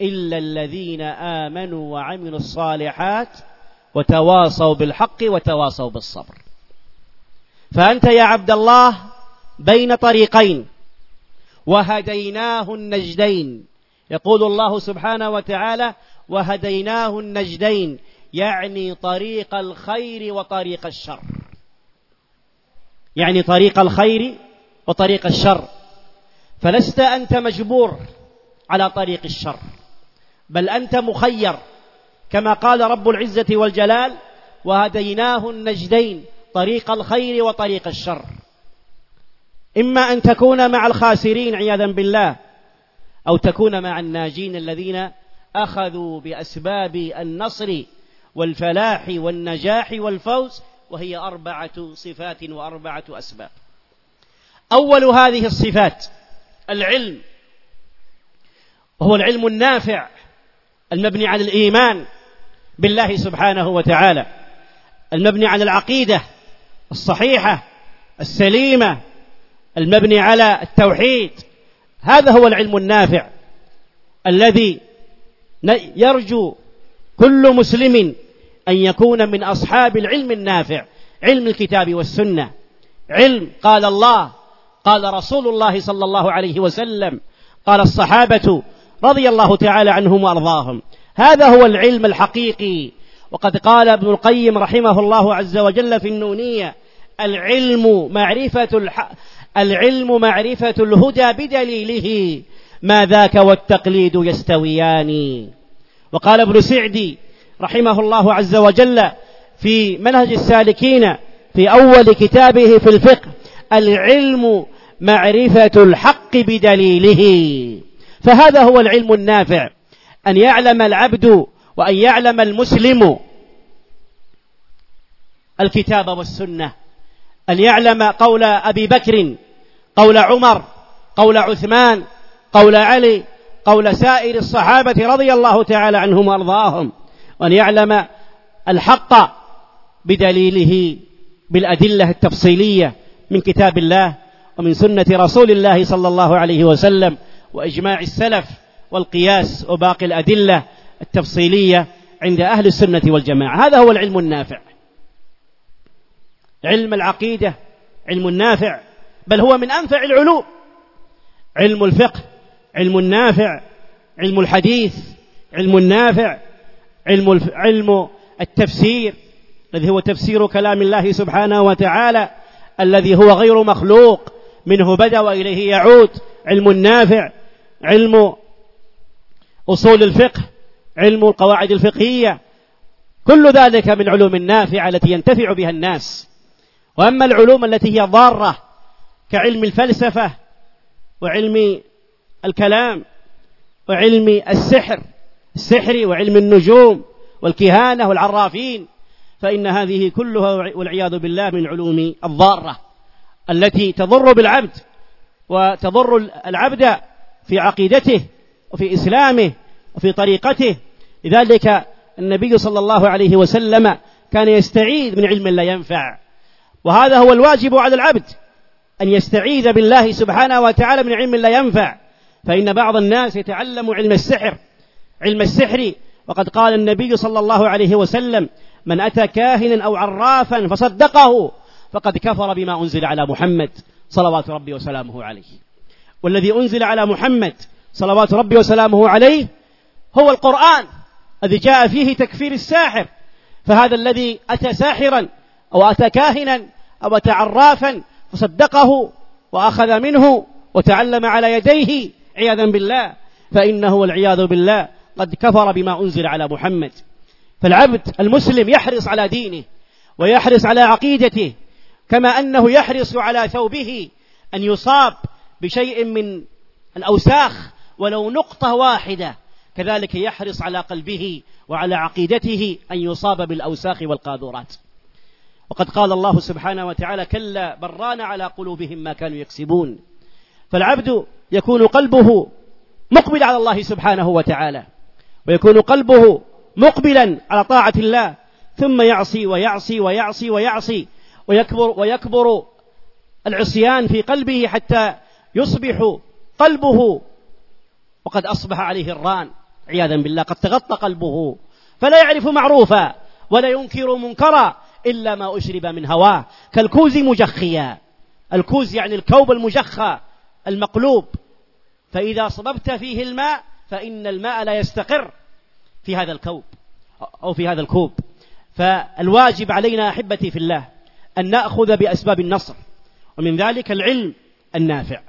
إلا الذين آمنوا وعملوا الصالحات وتواصوا بالحق وتواصوا بالصبر. فأنت يا عبد الله بين طريقين. وهديناه النجدين. يقول الله سبحانه وتعالى وهديناه النجدين. يعني طريق الخير وطريق الشر. يعني طريق الخير وطريق الشر. فلست أنت مجبور على طريق الشر بل أنت مخير كما قال رب العزة والجلال وهديناه النجدين طريق الخير وطريق الشر. إما أن تكون مع الخاسرين عياذا بالله أو تكون مع الناجين الذين أخذوا بأسباب النصر والفلاح والنجاح والفوز وهي أربعة صفات وأربعة أسباب. أول هذه الصفات العلم. وهو العلم النافع المبني على الإيمان بالله سبحانه وتعالى المبني على العقيدة الصحيحة السليمة المبني على التوحيد. هذا هو العلم النافع الذي يرجو كل مسلم أن يكون من أصحاب العلم النافع علم الكتاب والسنة. علم قال الله قال رسول الله صلى الله عليه وسلم قال الصحابة رضي الله تعالى عنهم وأرضاهم هذا هو العلم الحقيقي. وقد قال ابن القيم رحمه الله عز وجل في النونية العلم معرفة الح... العلم معرفة الهدى بدليله ما ذاك والتقليد يستويان. وقال ابن سعدي رحمه الله عز وجل في منهج السالكين في أول كتابه في الفقه العلم معرفة الحق بدليله. فهذا هو العلم النافع. أن يعلم العبد وأن يعلم المسلم الكتاب والسنة. أن يعلم قول أبي بكر قول عمر قول عثمان قول علي قول سائر الصحابة رضي الله تعالى عنهم وأرضاهم. وأن يعلم الحق بدليله بالأدلة التفصيلية من كتاب الله ومن سنة رسول الله صلى الله عليه وسلم وإجماع السلف والقياس وباقي الأدلة التفصيلية عند أهل السنة والجماعة. هذا هو العلم النافع. علم العقيدة علم نافع بل هو من أنفع العلوم. علم الفقه علم نافع علم الحديث علم نافع علم علم التفسير الذي هو تفسير كلام الله سبحانه وتعالى الذي هو غير مخلوق. منه بدأ وإليه يعود. علم نافع علم أصول الفقه علم القواعد الفقهية. كل ذلك من علوم النافعة التي ينتفع بها الناس. وأما العلوم التي هي ضارة كعلم الفلسفة وعلم الكلام وعلم السحر السحر وعلم النجوم والكهانة والعرافين فإن هذه كلها والعياذ بالله من علوم الضارة. التي تضر بالعبد وتضر العبد في عقيدته وفي إسلامه وفي طريقته. لذلك النبي صلى الله عليه وسلم كان يستعيذ من علم لا ينفع. وهذا هو الواجب على العبد أن يستعيذ بالله سبحانه وتعالى من علم لا ينفع. فإن بعض الناس يتعلم علم السحر علم السحر. وقد قال النبي صلى الله عليه وسلم من أتى كاهنا أو عرافا فصدقه فقد كفر بما أنزل على محمد صلوات ربي وسلامه عليه. والذي أنزل على محمد صلوات ربي وسلامه عليه هو القرآن الذي جاء فيه تكفير الساحر. فهذا الذي أتى ساحرا أو أتى كاهنا أو أتى عرافا فصدقه وأخذ منه وتعلم على يديه عياذا بالله. فإنه والعياذ بالله قد كفر بما أنزل على محمد. فالعبد المسلم يحرص على دينه ويحرص على عقيدته كما أنه يحرص على ثوبه أن يصاب بشيء من الأوساخ ولو نقطة واحدة. كذلك يحرص على قلبه وعلى عقيدته أن يصاب بالأوساخ والقاذورات. وقد قال الله سبحانه وتعالى كلا بران على قلوبهم ما كانوا يكسبون. فالعبد يكون قلبه مقبل على الله سبحانه وتعالى ويكون قلبه مقبلا على طاعة الله ثم يعصي ويعصي ويعصي ويعصي ويكبر, ويكبر العصيان في قلبه حتى يصبح قلبه. وقد أصبح عليه الران عياذا بالله قد تغطى قلبه. فلا يعرف معروفا ولا ينكر منكرا إلا ما أشرب من هواه. كالكوز مجخيا. الكوز يعني الكوب المجخى المقلوب. فإذا صببت فيه الماء فإن الماء لا يستقر في هذا الكوب أو في هذا الكوب. فالواجب علينا أحبتي في الله أن نأخذ بأسباب النصر ومن ذلك العلم النافع.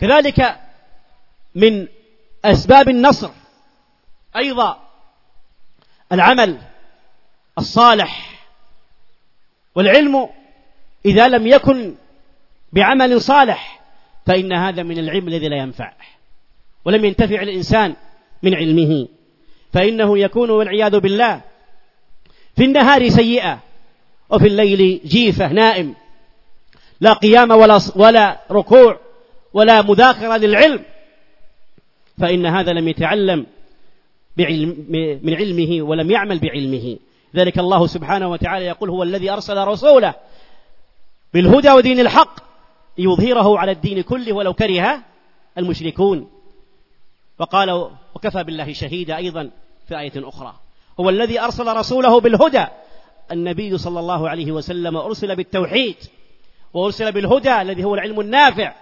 كذلك من أسباب النصر أيضا العمل الصالح والعلم إذا لم يكن بعمل صالح فإن هذا من العلم الذي لا ينفع ولم ينتفع الإنسان من علمه فإنه يكون والعياذ بالله في النهار سيئة. وفي الليل جيفة نائم. لا قيام ولا, ولا ركوع ولا مذاكرة للعلم. فإن هذا لم يتعلم بعلم من علمه ولم يعمل بعلمه. ذلك الله سبحانه وتعالى يقول هو الذي أرسل رسوله بالهدى ودين الحق يظهره على الدين كله ولو كره المشركون. وقال وكفى بالله شهيدا أيضا في آية أخرى. هو الذي أرسل رسوله بالهدى النبي صلى الله عليه وسلم أرسل بالتوحيد وأرسل بالهدى الذي هو العلم النافع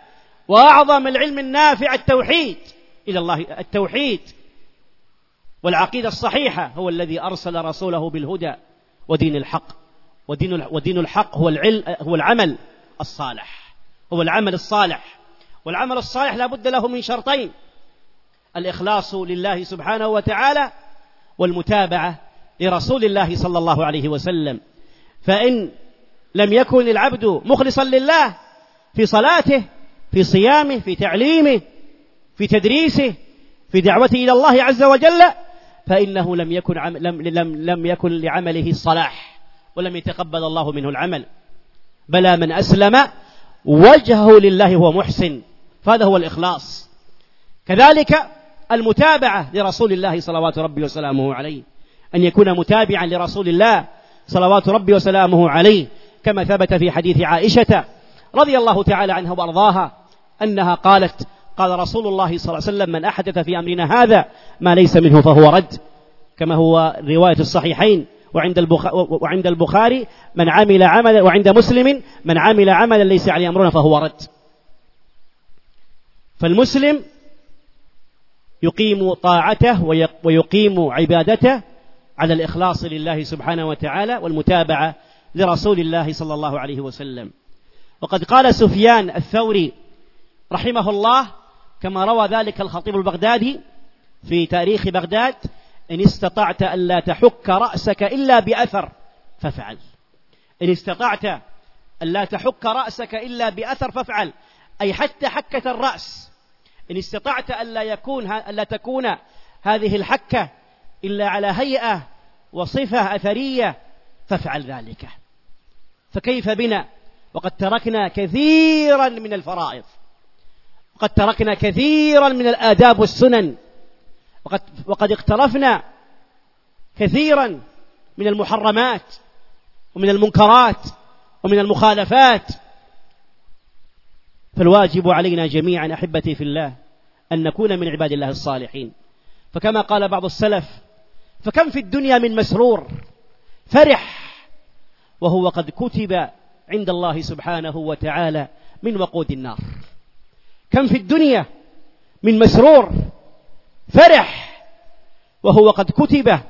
وأعظم العلم النافع التوحيد إلى الله التوحيد والعقيدة الصحيحة هو الذي أرسل رسوله بالهدى ودين الحق ودين ودين الحق هو العلم هو العمل الصالح هو العمل الصالح والعمل الصالح لا بد له من شرطين الإخلاص لله سبحانه وتعالى والمتابعة لرسول الله صلى الله عليه وسلم. فإن لم يكن العبد مخلصا لله في صلاته في صيامه في تعليمه في تدريسه في دعوته إلى الله عز وجل فإنه لم يكن عم لم, لم, لم يكن لعمله الصلاح ولم يتقبل الله منه العمل. بلى من أسلم وجهه لله هو محسن فهذا هو الإخلاص. كذلك المتابعة لرسول الله صلوات ربي وسلامه عليه. أن يكون متابعا لرسول الله صلوات ربي وسلامه عليه كما ثبت في حديث عائشة رضي الله تعالى عنها وأرضاها أنها قالت قال رسول الله صلى الله عليه وسلم من أحدث في أمرنا هذا ما ليس منه فهو رد. كما هو رواية الصحيحين وعند وعند البخاري من عمل عملا وعند مسلم من عمل عملا ليس عليه أمرنا فهو رد. فالمسلم يقيم طاعته ويقيم عبادته على الإخلاص لله سبحانه وتعالى والمتابعة لرسول الله صلى الله عليه وسلم. وقد قال سفيان الثوري رحمه الله كما روى ذلك الخطيب البغدادي في تاريخ بغداد إن استطعت ألا تحك رأسك إلا بأثر فافعل. إن استطعت ألا تحك رأسك إلا بأثر فافعل. أي حتى حكة الرأس. إن استطعت ألا يكون ألا تكون هذه الحكة إلا على هيئة وصفة أثرية فافعل ذلك. فكيف بنا؟ وقد تركنا كثيرا من الفرائض. وقد تركنا كثيرا من الآداب والسنن. وقد, وقد اقترفنا كثيرا من المحرمات ومن المنكرات ومن المخالفات. فالواجب علينا جميعا أحبتي في الله أن نكون من عباد الله الصالحين. فكما قال بعض السلف فكم في الدنيا من مسرور؟ فرح. وهو قد كتب عند الله سبحانه وتعالى من وقود النار. كم في الدنيا من مسرور؟ فرح. وهو قد كتب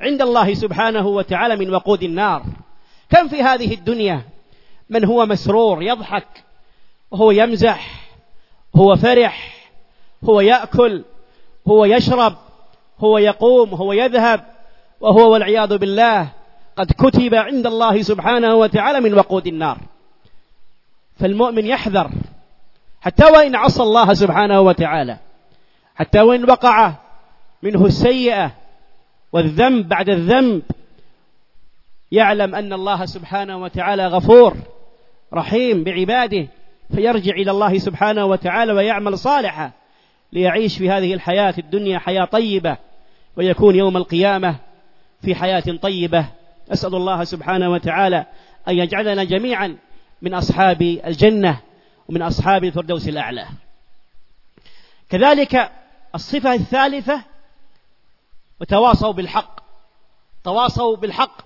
عند الله سبحانه وتعالى من وقود النار. كم في هذه الدنيا من هو مسرور؟ يضحك. وهو يمزح. هو فرح. هو يأكل. هو يشرب. هو يقوم هو يذهب وهو والعياذ بالله قد كتب عند الله سبحانه وتعالى من وقود النار. فالمؤمن يحذر حتى وإن عصى الله سبحانه وتعالى حتى وإن وقع منه السيئة والذنب بعد الذنب يعلم أن الله سبحانه وتعالى غفور رحيم بعباده فيرجع إلى الله سبحانه وتعالى ويعمل صالحا ليعيش في هذه الحياة الدنيا حياة طيبة. ويكون يوم القيامة في حياة طيبة. أسأل الله سبحانه وتعالى أن يجعلنا جميعا من أصحاب الجنة ومن أصحاب الفردوس الأعلى. كذلك الصفة الثالثة وتواصوا بالحق. تواصوا بالحق.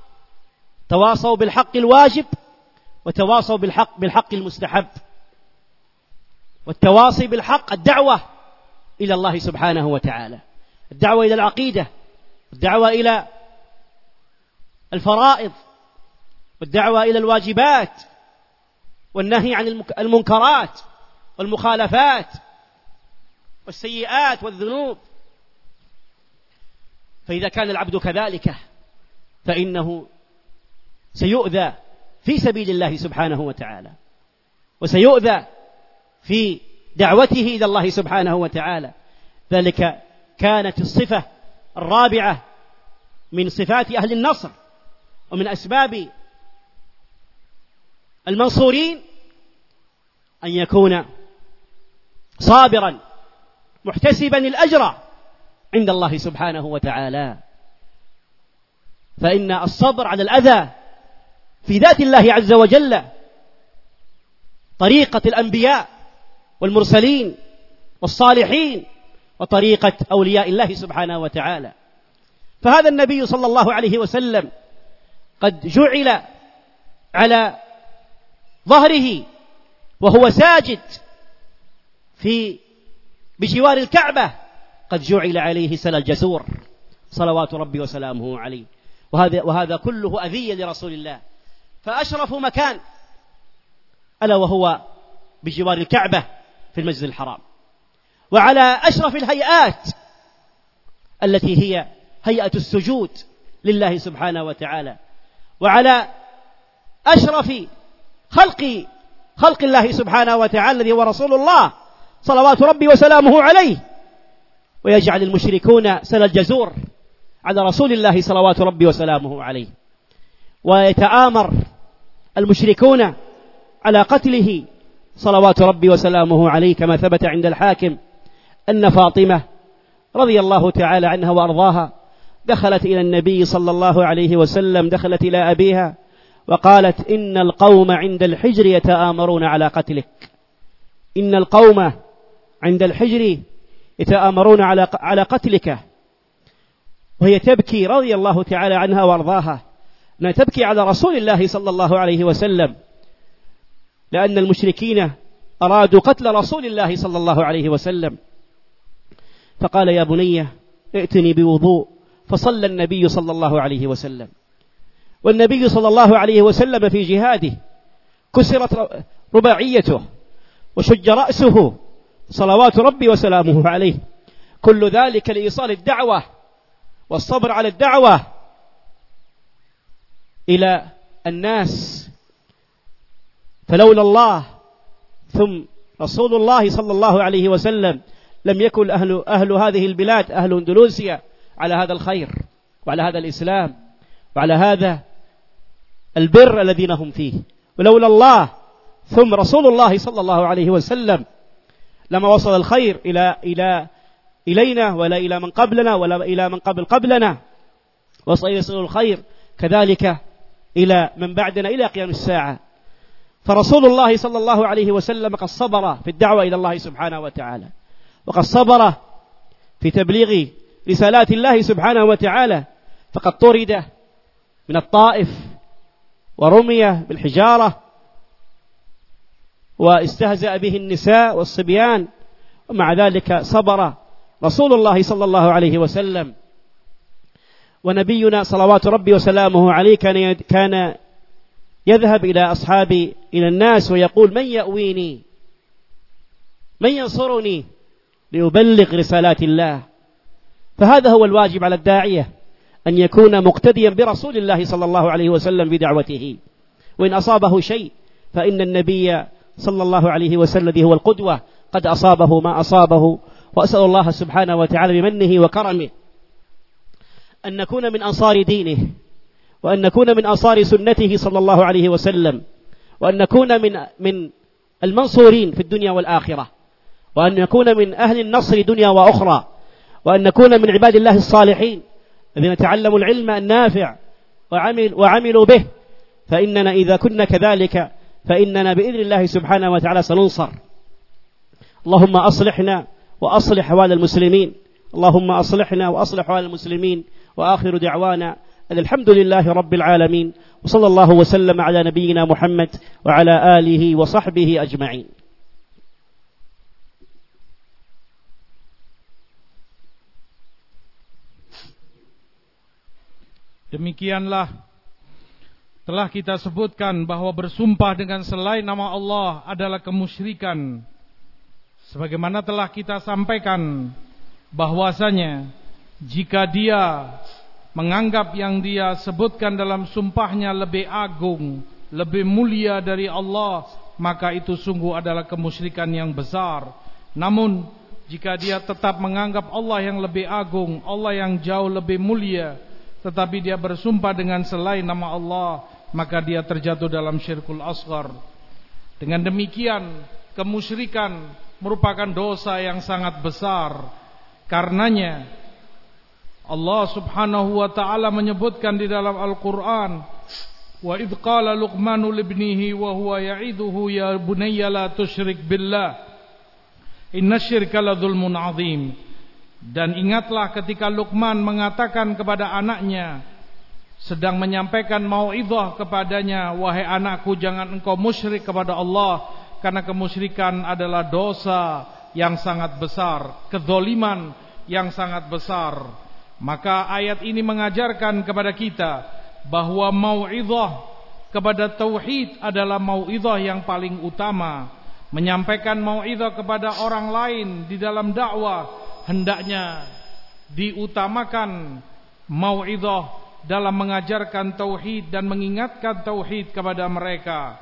تواصوا بالحق الواجب وتواصوا بالحق بالحق المستحب. والتواصي بالحق الدعوة إلى الله سبحانه وتعالى. الدعوة إلى العقيدة الدعوة إلى الفرائض والدعوة إلى الواجبات والنهي عن المنكرات والمخالفات والسيئات والذنوب. فإذا كان العبد كذلك فإنه سيؤذى في سبيل الله سبحانه وتعالى وسيؤذى في دعوته إلى الله سبحانه وتعالى. ذلك كانت الصفة الرابعة من صفات أهل النصر ومن أسباب المنصورين أن يكون صابرا محتسبا الأجر عند الله سبحانه وتعالى. فإن الصبر على الأذى في ذات الله عز وجل طريقة الأنبياء والمرسلين والصالحين وطريقة أولياء الله سبحانه وتعالى. فهذا النبي صلى الله عليه وسلم قد جعل على ظهره وهو ساجد في بجوار الكعبة قد جعل عليه سل الجسور. صلوات ربي وسلامه عليه. وهذا, وهذا كله أذية لرسول الله. فأشرف مكان ألا وهو بجوار الكعبة في المسجد الحرام. وعلى أشرف الهيئات التي هي هيئة السجود لله سبحانه وتعالى. وعلى أشرف خلق خلق الله سبحانه وتعالى الذي هو رسول الله صلوات ربي وسلامه عليه. ويجعل المشركون سل الجزور على رسول الله صلوات ربي وسلامه عليه. ويتآمر المشركون على قتله صلوات ربي وسلامه عليه كما ثبت عند الحاكم. أن فاطمة رضي الله تعالى عنها وأرضاها دخلت إلى النبي صلى الله عليه وسلم دخلت إلى أبيها وقالت إن القوم عند الحجر يتآمرون على قتلك. إن القوم عند الحجر يتآمرون على على قتلك. وهي تبكي رضي الله تعالى عنها وأرضاها. أنها تبكي على رسول الله صلى الله عليه وسلم. لأن المشركين أرادوا قتل رسول الله صلى الله عليه وسلم. فقال يا بني ائتني بوضوء فصلى النبي صلى الله عليه وسلم. والنبي صلى الله عليه وسلم في جهاده كسرت رباعيته وشج رأسه صلوات ربي وسلامه عليه. كل ذلك لإيصال الدعوة والصبر على الدعوة إلى الناس. فلولا الله ثم رسول الله صلى الله عليه وسلم لم يكن أهل, أهل هذه البلاد أهل أندلسيا على هذا الخير وعلى هذا الإسلام وعلى هذا البر الذين هم فيه. ولولا الله ثم رسول الله صلى الله عليه وسلم لما وصل الخير إلى إلى إلينا ولا إلى من قبلنا ولا إلى من قبل قبلنا وصل يصل الخير كذلك إلى من بعدنا إلى قيام الساعة. فرسول الله صلى الله عليه وسلم قد صبر في الدعوة إلى الله سبحانه وتعالى. وقد صبر في تبليغ رسالات الله سبحانه وتعالى فقد طرد من الطائف ورمي بالحجارة واستهزأ به النساء والصبيان ومع ذلك صبر رسول الله صلى الله عليه وسلم. ونبينا صلوات ربي وسلامه عليه كان يذهب إلى أصحابي إلى الناس ويقول من يأويني؟ من ينصرني؟ ليبلغ رسالات الله. فهذا هو الواجب على الداعية أن يكون مقتديا برسول الله صلى الله عليه وسلم في دعوته وإن أصابه شيء فإن النبي صلى الله عليه وسلم الذي هو القدوة. قد أصابه ما أصابه وأسأل الله سبحانه وتعالى بمنه وكرمه. أن نكون من أنصار دينه وأن نكون من أنصار سنته صلى الله عليه وسلم وأن نكون من من المنصورين في الدنيا والآخرة. وأن نكون من أهل النصر دنيا وأخرى وأن نكون من عباد الله الصالحين الذين تعلموا العلم النافع وعمل وعملوا به. فإننا إذا كنا كذلك فإننا بإذن الله سبحانه وتعالى سننصر. اللهم أصلحنا وأصلح أحوال المسلمين. اللهم أصلحنا وأصلح أحوال المسلمين. وآخر دعوانا أن الحمد لله رب العالمين. وصلى الله وسلم على نبينا محمد وعلى آله وصحبه أجمعين. Demikianlah telah kita sebutkan bahwa bersumpah dengan selain nama Allah adalah kemusyrikan. Sebagaimana telah kita sampaikan bahwasanya jika dia menganggap yang dia sebutkan dalam sumpahnya lebih agung, lebih mulia dari Allah, maka itu sungguh adalah kemusyrikan yang besar. Namun jika dia tetap menganggap Allah yang lebih agung, Allah yang jauh lebih mulia, tetapi dia bersumpah dengan selain nama Allah, maka dia terjatuh dalam syirkul asghar. Dengan demikian, kemusyrikan merupakan dosa yang sangat besar. Karenanya Allah Subhanahu wa taala menyebutkan di dalam Al-Qur'an wa id qala luqmanu libnihi wa huwa ya'iduhu ya bunayya la tusyrik billah inna syirka la dzulmun 'adzim dan ingatlah ketika Luqman mengatakan kepada anaknya sedang menyampaikan mauidhah kepadanya wahai anakku jangan engkau musyrik kepada Allah karena kemusyrikan adalah dosa yang sangat besar kezaliman yang sangat besar maka ayat ini mengajarkan kepada kita bahwa mau'izah kepada tauhid adalah mau'izah yang paling utama. Menyampaikan mau'izah kepada orang lain di dalam dakwah hendaknya diutamakan mau'izah dalam mengajarkan tauhid dan mengingatkan tauhid kepada mereka.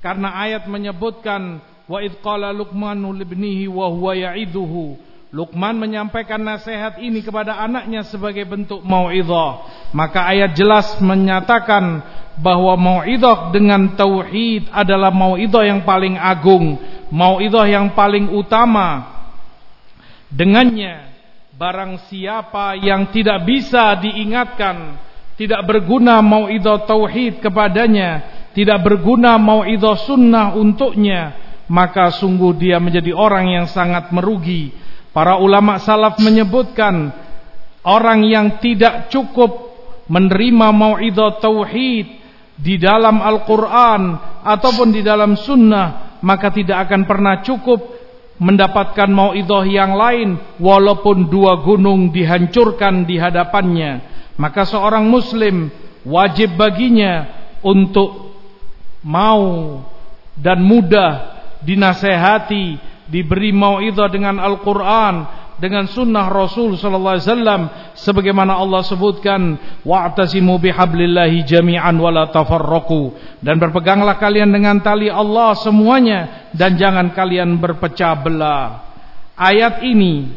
Karena ayat menyebutkan wa id qala luqmanu libnihi wa huwa ya'iduhu Luqman menyampaikan nasihat ini kepada anaknya sebagai bentuk mau'idhah. Maka ayat jelas menyatakan bahwa mau'idhah dengan tauhid adalah mau'idhah yang paling agung, mau'idhah yang paling utama. Dengannya barang siapa yang tidak bisa diingatkan, tidak berguna mau'idhah tauhid kepadanya, tidak berguna mau'idhah sunnah untuknya, maka sungguh dia menjadi orang yang sangat merugi. Para ulama salaf menyebutkan orang yang tidak cukup menerima mau'idhah tauhid di dalam Al-Quran ataupun di dalam sunnah maka tidak akan pernah cukup mendapatkan mau'idhah yang lain walaupun dua gunung dihancurkan di hadapannya. Maka seorang muslim wajib baginya untuk mau dan mudah dinasehati diberi mau'izah dengan Al-Quran dengan sunnah Rasul sallallahu alaihi wasallam sebagaimana Allah sebutkan wa'tasimu bihablillahi jami'an wala tafarraqu. Dan berpeganglah kalian dengan tali Allah semuanya dan jangan kalian berpecah belah. Ayat ini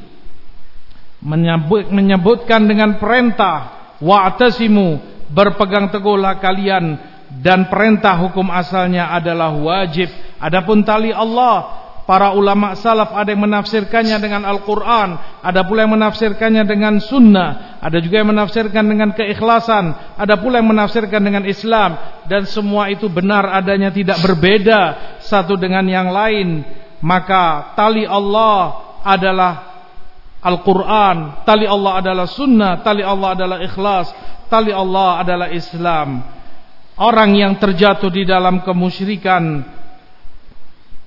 menyebut, menyebutkan dengan perintah wa'tasimu berpegang teguhlah kalian dan perintah hukum asalnya adalah wajib. Adapun tali Allah Para ulama salaf ada yang menafsirkannya dengan Al-Quran Ada pula yang menafsirkannya dengan sunnah Ada juga yang menafsirkan dengan keikhlasan Ada pula yang menafsirkan dengan Islam Dan semua itu benar adanya tidak berbeda Satu dengan yang lain. Maka tali Allah adalah Al-Quran Tali Allah adalah sunnah Tali Allah adalah ikhlas Tali Allah adalah Islam. Orang yang terjatuh di dalam kemusyrikan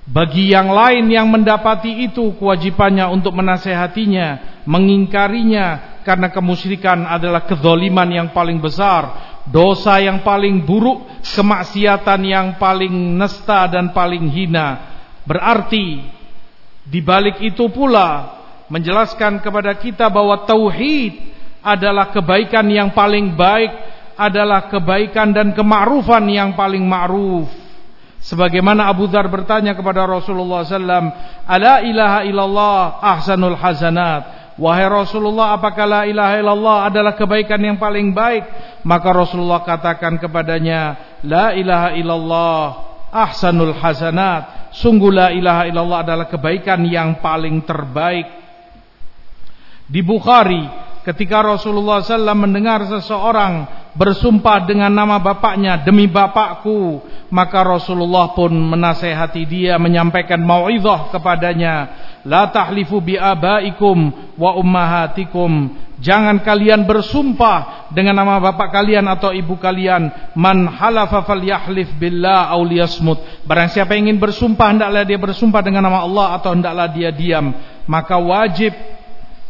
bagi yang lain yang mendapati itu kewajibannya untuk menasehatinya, mengingkarinya karena kemusyrikan adalah kezaliman yang paling besar, dosa yang paling buruk, kemaksiatan yang paling nesta dan paling hina. Berarti di balik itu pula menjelaskan kepada kita bahwa tauhid adalah kebaikan yang paling baik, adalah kebaikan dan kemakrufan yang paling ma'ruf. Sebagaimana Abu Dhar bertanya kepada Rasulullah SAW, Ala ilaha illallah ahsanul hasanat. Wahai Rasulullah, apakah la ilaha illallah adalah kebaikan yang paling baik? Maka Rasulullah katakan kepadanya, La ilaha illallah ahsanul hasanat. Sungguh la ilaha illallah adalah kebaikan yang paling terbaik. Di Bukhari, ketika Rasulullah SAW mendengar seseorang bersumpah dengan nama bapaknya demi bapakku maka Rasulullah pun menasehati dia menyampaikan mau'izah kepadanya. La tahlifu bi abaikum wa ummahatikum. Jangan kalian bersumpah dengan nama bapak kalian atau ibu kalian. Man halafa falyahlif billah aw liyasmut. Barang siapa yang ingin bersumpah hendaklah dia bersumpah dengan nama Allah atau hendaklah dia diam. Maka wajib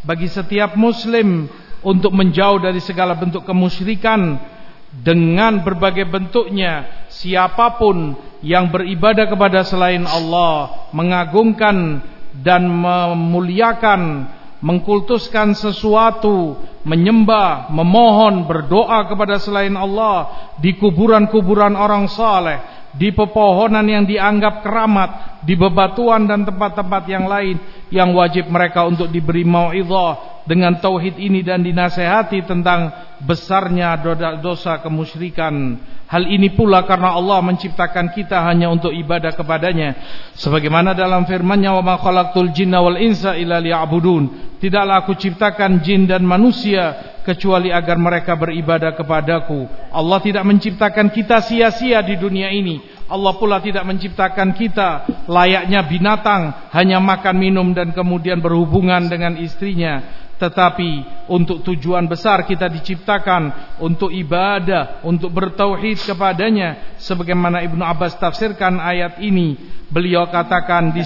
bagi setiap muslim untuk menjauh dari segala bentuk kemusyrikan dengan berbagai bentuknya. Siapa pun yang beribadah kepada selain Allah mengagungkan dan memuliakan mengkultuskan sesuatu menyembah memohon berdoa kepada selain Allah di kuburan-kuburan orang saleh di pepohonan yang dianggap keramat di bebatuan dan tempat-tempat yang lain yang wajib mereka untuk diberi mau'izah dengan tauhid ini dan dinasehati tentang besarnya dosa kemusyrikan Hal ini pula karena Allah menciptakan kita hanya untuk ibadah kepadanya. Sebagaimana dalam firman-Nya wa ma khalaqtul wal insa. Tidaklah aku ciptakan jin dan manusia kecuali agar mereka beribadah kepadaku. Allah tidak menciptakan kita sia-sia di dunia ini. Allah pula tidak menciptakan kita layaknya binatang hanya makan minum dan kemudian berhubungan dengan istrinya tetapi untuk tujuan besar kita diciptakan untuk ibadah, untuk bertauhid kepadanya sebagaimana Ibnu Abbas tafsirkan ayat ini beliau katakan di,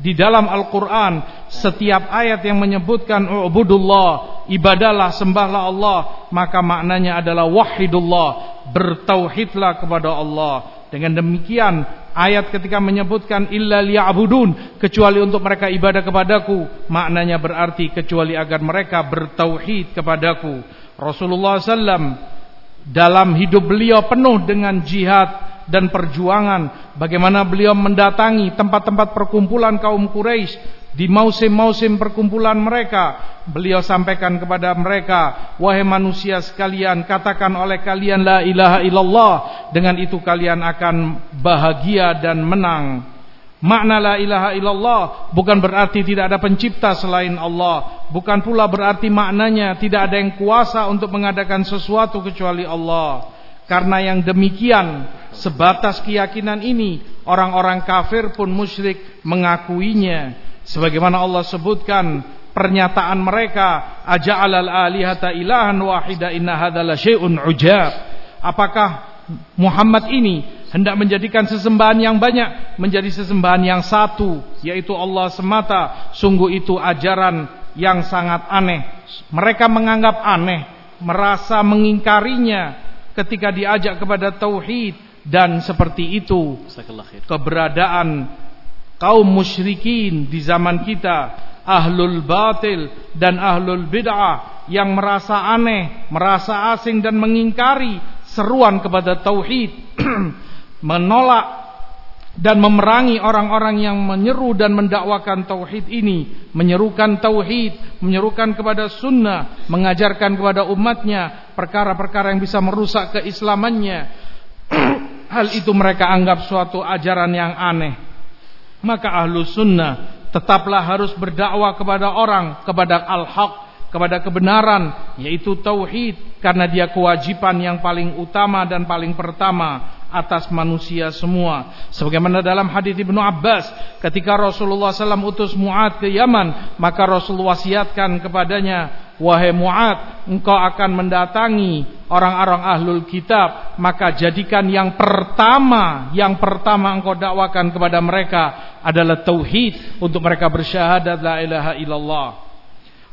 di dalam Al-Qur'an setiap ayat yang menyebutkan ubudullah ibadalah sembahlah Allah maka maknanya adalah wahidullah bertauhidlah kepada Allah. Dengan demikian ayat ketika menyebutkan illa liya'budun kecuali untuk mereka ibadah kepadaku maknanya berarti kecuali agar mereka bertauhid kepadaku. Rasulullah SAW dalam hidup beliau penuh dengan jihad dan perjuangan bagaimana beliau mendatangi tempat-tempat perkumpulan kaum Quraisy di musim-musim perkumpulan mereka beliau sampaikan kepada mereka wahai manusia sekalian katakan oleh kalian la ilaha illallah dengan itu kalian akan bahagia dan menang. Makna la ilaha illallah bukan berarti tidak ada pencipta selain Allah. Bukan pula berarti maknanya tidak ada yang kuasa untuk mengadakan sesuatu kecuali Allah. Karena yang demikian sebatas keyakinan ini orang-orang kafir pun musyrik mengakuinya sebagaimana Allah sebutkan pernyataan mereka aja'alal alihata ilahan wahida inna hadzal syai'un ujab. Apakah Muhammad ini hendak menjadikan sesembahan yang banyak menjadi sesembahan yang satu yaitu Allah semata? Sungguh itu ajaran yang sangat aneh. Mereka menganggap aneh merasa mengingkarinya ketika diajak kepada tauhid dan seperti itu keberadaan kaum musyrikin di zaman kita ahlul batil dan ahlul bid'ah yang merasa aneh, merasa asing dan mengingkari seruan kepada tauhid menolak dan memerangi orang-orang yang menyeru dan mendakwakan tauhid ini menyerukan tauhid menyerukan kepada sunnah mengajarkan kepada umatnya perkara-perkara yang bisa merusak keislamannya. Hal itu mereka anggap suatu ajaran yang aneh maka ahlu sunnah tetaplah harus berdakwah kepada orang kepada al-haq kepada kebenaran yaitu tauhid karena dia kewajiban yang paling utama dan paling pertama atas manusia semua. Sebagaimana dalam hadis Ibnu Abbas, ketika Rasulullah SAW utus Mu'ad ke Yaman, maka Rasul wasiatkan kepadanya, wahai Mu'ad, engkau akan mendatangi orang-orang ahlul kitab, maka jadikan yang pertama, yang pertama engkau dakwakan kepada mereka adalah tauhid untuk mereka bersyahadat la ilaha illallah.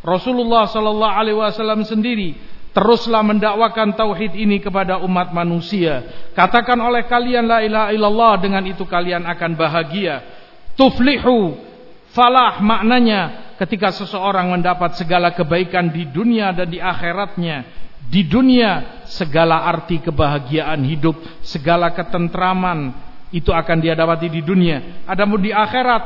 Rasulullah sallallahu alaihi wasallam sendiri Teruslah mendakwakan tauhid ini kepada umat manusia. Katakan oleh kalian la ilaha illallah dengan itu kalian akan bahagia. Tuflihu falah maknanya ketika seseorang mendapat segala kebaikan di dunia dan di akhiratnya. Di dunia segala arti kebahagiaan hidup, segala ketentraman itu akan dia dapati di dunia. Adapun di akhirat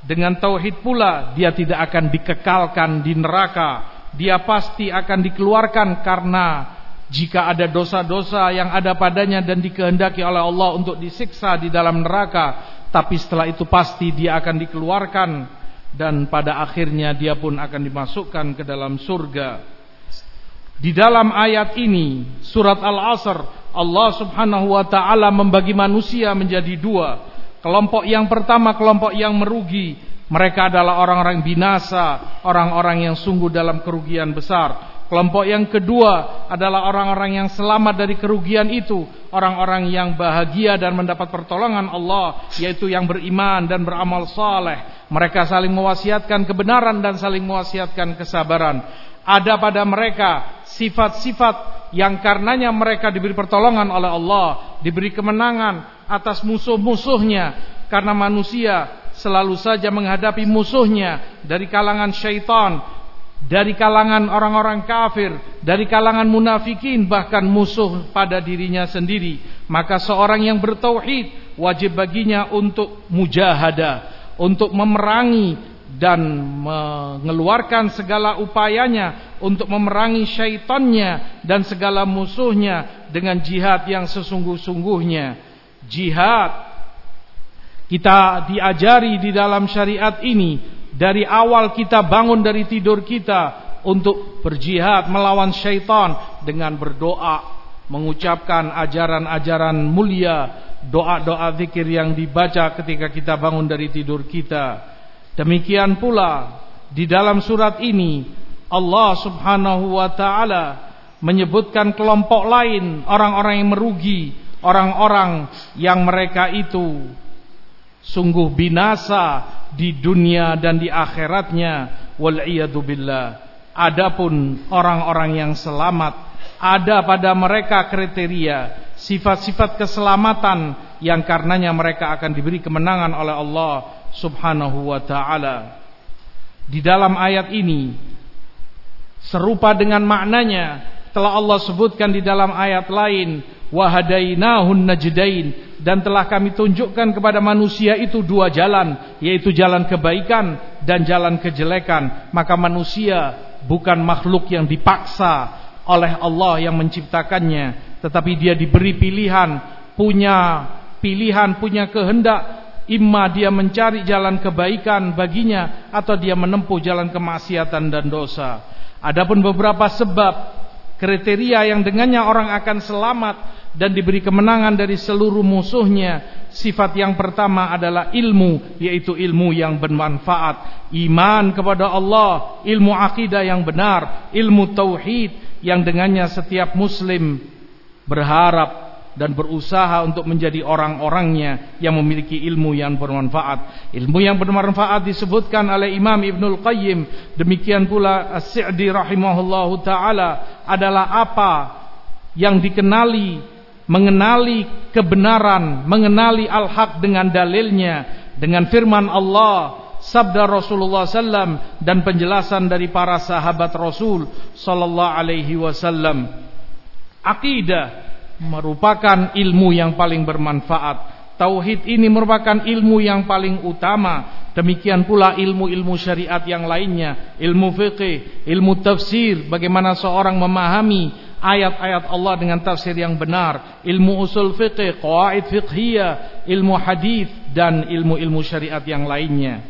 dengan tauhid pula dia tidak akan dikekalkan di neraka dia pasti akan dikeluarkan karena jika ada dosa-dosa yang ada padanya dan dikehendaki oleh Allah untuk disiksa di dalam neraka tapi setelah itu pasti dia akan dikeluarkan dan pada akhirnya dia pun akan dimasukkan ke dalam surga Di dalam ayat ini, surat Al-Asr, Allah Subhanahu wa taala membagi manusia menjadi dua. Kelompok yang pertama kelompok yang merugi, mereka adalah orang-orang binasa, orang-orang yang sungguh dalam kerugian besar. Kelompok yang kedua adalah orang-orang yang selamat dari kerugian itu, orang-orang yang bahagia dan mendapat pertolongan Allah, yaitu yang beriman dan beramal saleh. Mereka saling mewasiatkan kebenaran dan saling mewasiatkan kesabaran. Ada pada mereka sifat-sifat yang karenanya mereka diberi pertolongan oleh Allah, diberi kemenangan atas musuh-musuhnya karena manusia selalu saja menghadapi musuhnya dari kalangan syaitan dari kalangan orang-orang kafir, dari kalangan munafikin, bahkan musuh pada dirinya sendiri. Maka seorang yang bertauhid wajib baginya untuk mujahadah, untuk memerangi dan mengeluarkan segala upayanya untuk memerangi syaitannya dan segala musuhnya dengan jihad yang sesungguh-sungguhnya. Jihad kita diajari di dalam syariat ini dari awal kita bangun dari tidur kita untuk berjihad melawan syaitan dengan berdoa, mengucapkan ajaran-ajaran mulia, doa-doa zikir yang dibaca ketika kita bangun dari tidur kita. Demikian pula di dalam surat ini Allah Subhanahu wa taala menyebutkan kelompok lain orang-orang yang merugi, orang-orang yang mereka itu sungguh binasa di dunia dan di akhiratnya. Wal billah. Adapun orang-orang yang selamat ada pada mereka kriteria sifat-sifat keselamatan yang karenanya mereka akan diberi kemenangan oleh Allah Subhanahu wa taala. Di dalam ayat ini serupa dengan maknanya telah Allah sebutkan di dalam ayat lain wahadainahun najdain dan telah kami tunjukkan kepada manusia itu dua jalan yaitu jalan kebaikan dan jalan kejelekan. Maka manusia bukan makhluk yang dipaksa oleh Allah yang menciptakannya tetapi dia diberi pilihan punya pilihan punya kehendak. Imma dia mencari jalan kebaikan baginya atau dia menempuh jalan kemaksiatan dan dosa. Adapun beberapa sebab kriteria yang dengannya orang akan selamat dan diberi kemenangan dari seluruh musuhnya. Sifat yang pertama adalah ilmu, yaitu ilmu yang bermanfaat, iman kepada Allah, ilmu akidah yang benar, ilmu tauhid yang dengannya setiap muslim berharap dan berusaha untuk menjadi orang-orangnya yang memiliki ilmu yang bermanfaat. Ilmu yang bermanfaat disebutkan oleh Imam Ibnul Qayyim, demikian pula As-Sa'di rahimahullahu taala adalah apa yang dikenali mengenali kebenaran, mengenali al-haq dengan dalilnya, dengan firman Allah, sabda Rasulullah sallam dan penjelasan dari para sahabat Rasul sallallahu alaihi wasallam. Akidah merupakan ilmu yang paling bermanfaat. Tauhid ini merupakan ilmu yang paling utama. Demikian pula ilmu-ilmu syariat yang lainnya, ilmu fikih, ilmu tafsir, bagaimana seorang memahami ayat-ayat Allah dengan tafsir yang benar, ilmu usul fiqh, qawaid fiqhiyah, ilmu hadis dan ilmu-ilmu syariat yang lainnya.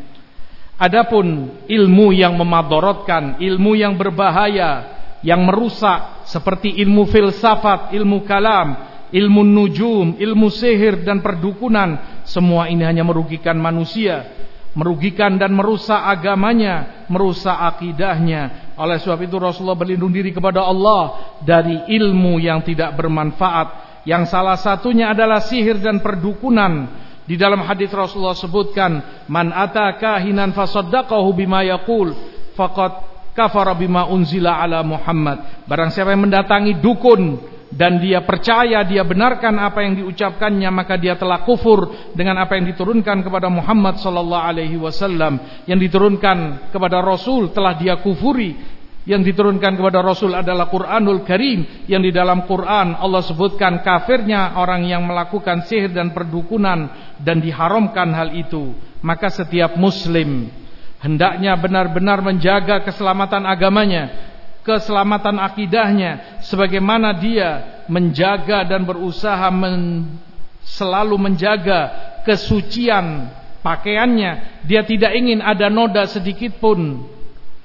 Adapun ilmu yang memadorotkan, ilmu yang berbahaya, yang merusak seperti ilmu filsafat, ilmu kalam, ilmu nujum, ilmu sihir dan perdukunan, semua ini hanya merugikan manusia merugikan dan merusak agamanya, merusak akidahnya. Oleh sebab itu Rasulullah berlindung diri kepada Allah dari ilmu yang tidak bermanfaat. Yang salah satunya adalah sihir dan perdukunan. Di dalam hadis Rasulullah sebutkan, "Man ataka hinan fasaddaqahu bima yaqul faqad kafara bima unzila ala Muhammad." Barang siapa yang mendatangi dukun dan dia percaya dia benarkan apa yang diucapkannya maka dia telah kufur dengan apa yang diturunkan kepada Muhammad sallallahu alaihi wasallam. Yang diturunkan kepada Rasul telah dia kufuri. Yang diturunkan kepada Rasul adalah Quranul Karim yang di dalam Quran Allah sebutkan kafirnya orang yang melakukan sihir dan perdukunan dan diharamkan hal itu. Maka setiap muslim hendaknya benar-benar menjaga keselamatan agamanya keselamatan akidahnya sebagaimana dia menjaga dan berusaha men, selalu menjaga kesucian pakaiannya. Dia tidak ingin ada noda sedikit pun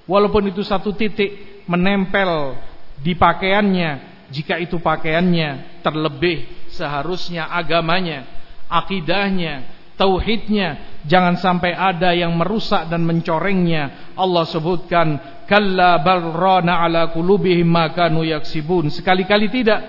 walaupun itu satu titik menempel di pakaiannya. Jika itu pakaiannya terlebih seharusnya agamanya akidahnya tauhidnya jangan sampai ada yang merusak dan mencorengnya. Allah sebutkan kalla bal ala qulubihim ma kanu yaksibun sekali-kali tidak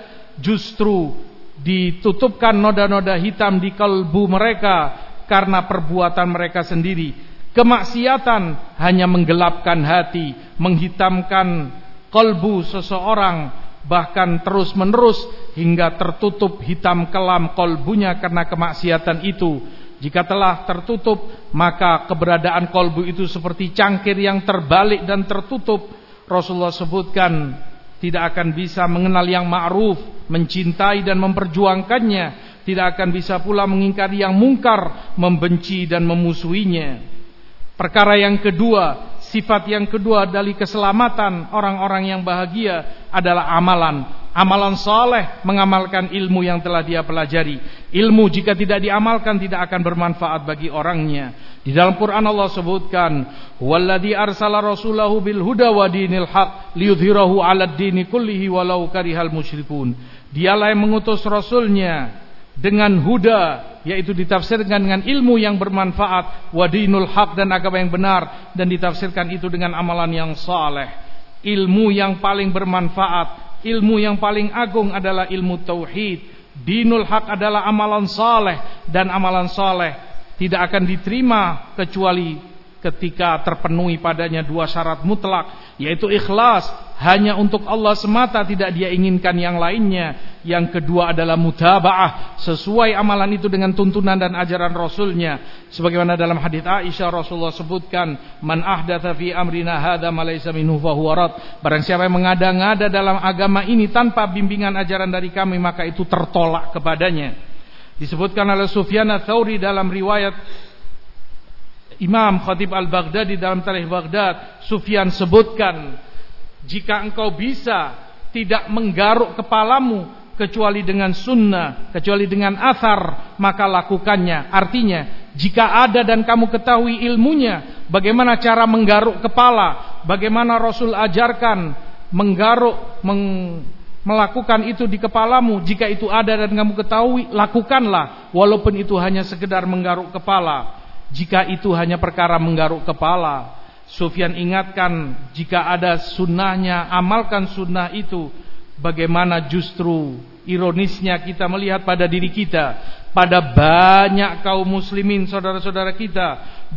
justru ditutupkan noda-noda hitam di kalbu mereka karena perbuatan mereka sendiri Kemaksiatan hanya menggelapkan hati, menghitamkan kalbu seseorang, bahkan terus-menerus hingga tertutup hitam kelam kalbunya karena kemaksiatan itu. Jika telah tertutup, maka keberadaan kalbu itu seperti cangkir yang terbalik dan tertutup. Rasulullah sebutkan tidak akan bisa mengenal yang ma'ruf, mencintai dan memperjuangkannya, tidak akan bisa pula mengingkari yang mungkar, membenci dan memusuhinya. Perkara yang kedua, sifat yang kedua dari keselamatan orang-orang yang bahagia adalah amalan. Amalan soleh mengamalkan ilmu yang telah dia pelajari. Ilmu jika tidak diamalkan tidak akan bermanfaat bagi orangnya. Di dalam Quran Allah sebutkan, "Walladzi arsala rasulahu bil huda wa dinil haq liyudhhirahu 'alad dini kullihi walau karihal musyrikun." Dialah yang mengutus rasulnya dengan huda yaitu ditafsirkan dengan ilmu yang bermanfaat wadinul haq dan agama yang benar dan ditafsirkan itu dengan amalan yang saleh ilmu yang paling bermanfaat ilmu yang paling agung adalah ilmu tauhid dinul haq adalah amalan saleh dan amalan saleh tidak akan diterima kecuali ketika terpenuhi padanya dua syarat mutlak yaitu ikhlas hanya untuk Allah semata tidak dia inginkan yang lainnya. Yang kedua adalah mutabaah sesuai amalan itu dengan tuntunan dan ajaran Rasulnya. Sebagaimana dalam hadis Aisyah Rasulullah sebutkan man ahdatha fi amrina hadza ma laysa minhu fahuwa barang siapa yang mengada-ngada dalam agama ini tanpa bimbingan ajaran dari kami maka itu tertolak kepadanya. Disebutkan oleh Sufyan ats-Tsauri dalam riwayat Imam Khatib Al-Baghdadi dalam Tarikh Baghdad Sufyan sebutkan jika engkau bisa tidak menggaruk kepalamu kecuali dengan sunnah kecuali dengan athar maka lakukannya. Artinya jika ada dan kamu ketahui ilmunya bagaimana cara menggaruk kepala bagaimana Rasul ajarkan menggaruk meng melakukan itu di kepalamu jika itu ada dan kamu ketahui lakukanlah walaupun itu hanya sekedar menggaruk kepala jika itu hanya perkara menggaruk kepala. Sufyan ingatkan jika ada sunnahnya amalkan sunnah itu. Bagaimana justru ironisnya kita melihat pada diri kita. Pada banyak kaum muslimin saudara-saudara kita.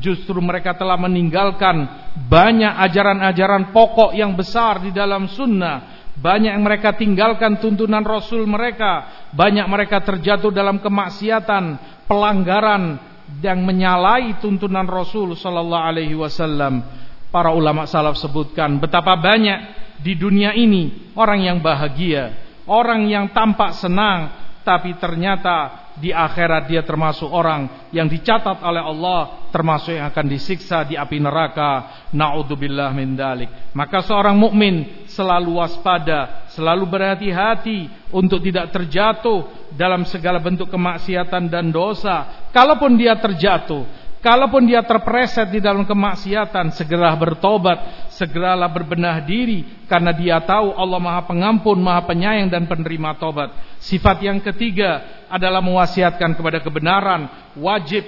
Justru mereka telah meninggalkan banyak ajaran-ajaran pokok yang besar di dalam sunnah. Banyak yang mereka tinggalkan tuntunan Rasul mereka. Banyak mereka terjatuh dalam kemaksiatan, pelanggaran, yang menyalahi tuntunan Rasul sallallahu alaihi wasallam. Para ulama salaf sebutkan betapa banyak di dunia ini orang yang bahagia, orang yang tampak senang tapi ternyata di akhirat dia termasuk orang yang dicatat oleh Allah termasuk yang akan disiksa di api neraka naudzubillah min dalik maka seorang mukmin selalu waspada selalu berhati-hati untuk tidak terjatuh dalam segala bentuk kemaksiatan dan dosa. Kalaupun dia terjatuh Kalaupun dia terpreset di dalam kemaksiatan, segera bertobat, segeralah berbenah diri karena dia tahu Allah Maha Pengampun, Maha Penyayang dan penerima tobat. Sifat yang ketiga adalah mewasiatkan kepada kebenaran, wajib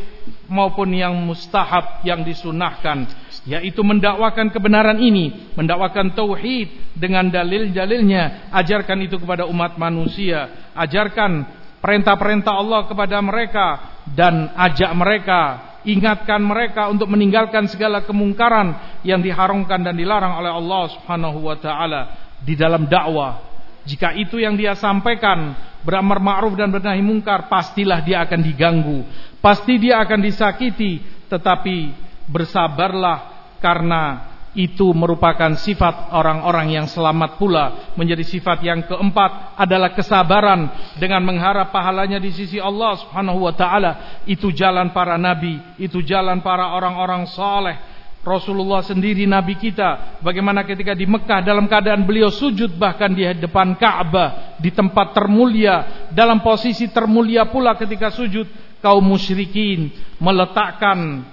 maupun yang mustahab yang disunahkan, yaitu mendakwakan kebenaran ini, mendakwakan tauhid dengan dalil-dalilnya, ajarkan itu kepada umat manusia, ajarkan perintah-perintah Allah kepada mereka dan ajak mereka ingatkan mereka untuk meninggalkan segala kemungkaran yang diharamkan dan dilarang oleh Allah Subhanahu wa taala di dalam dakwah. Jika itu yang dia sampaikan beramar ma'ruf dan bernahi mungkar, pastilah dia akan diganggu, pasti dia akan disakiti, tetapi bersabarlah karena itu merupakan sifat orang-orang yang selamat pula. Menjadi sifat yang keempat adalah kesabaran dengan mengharap pahalanya di sisi Allah Subhanahu wa taala. Itu jalan para nabi itu jalan para orang-orang saleh. Rasulullah sendiri nabi kita bagaimana ketika di Mekah dalam keadaan beliau sujud bahkan di depan Ka'bah di tempat termulia dalam posisi termulia pula ketika sujud kaum musyrikin meletakkan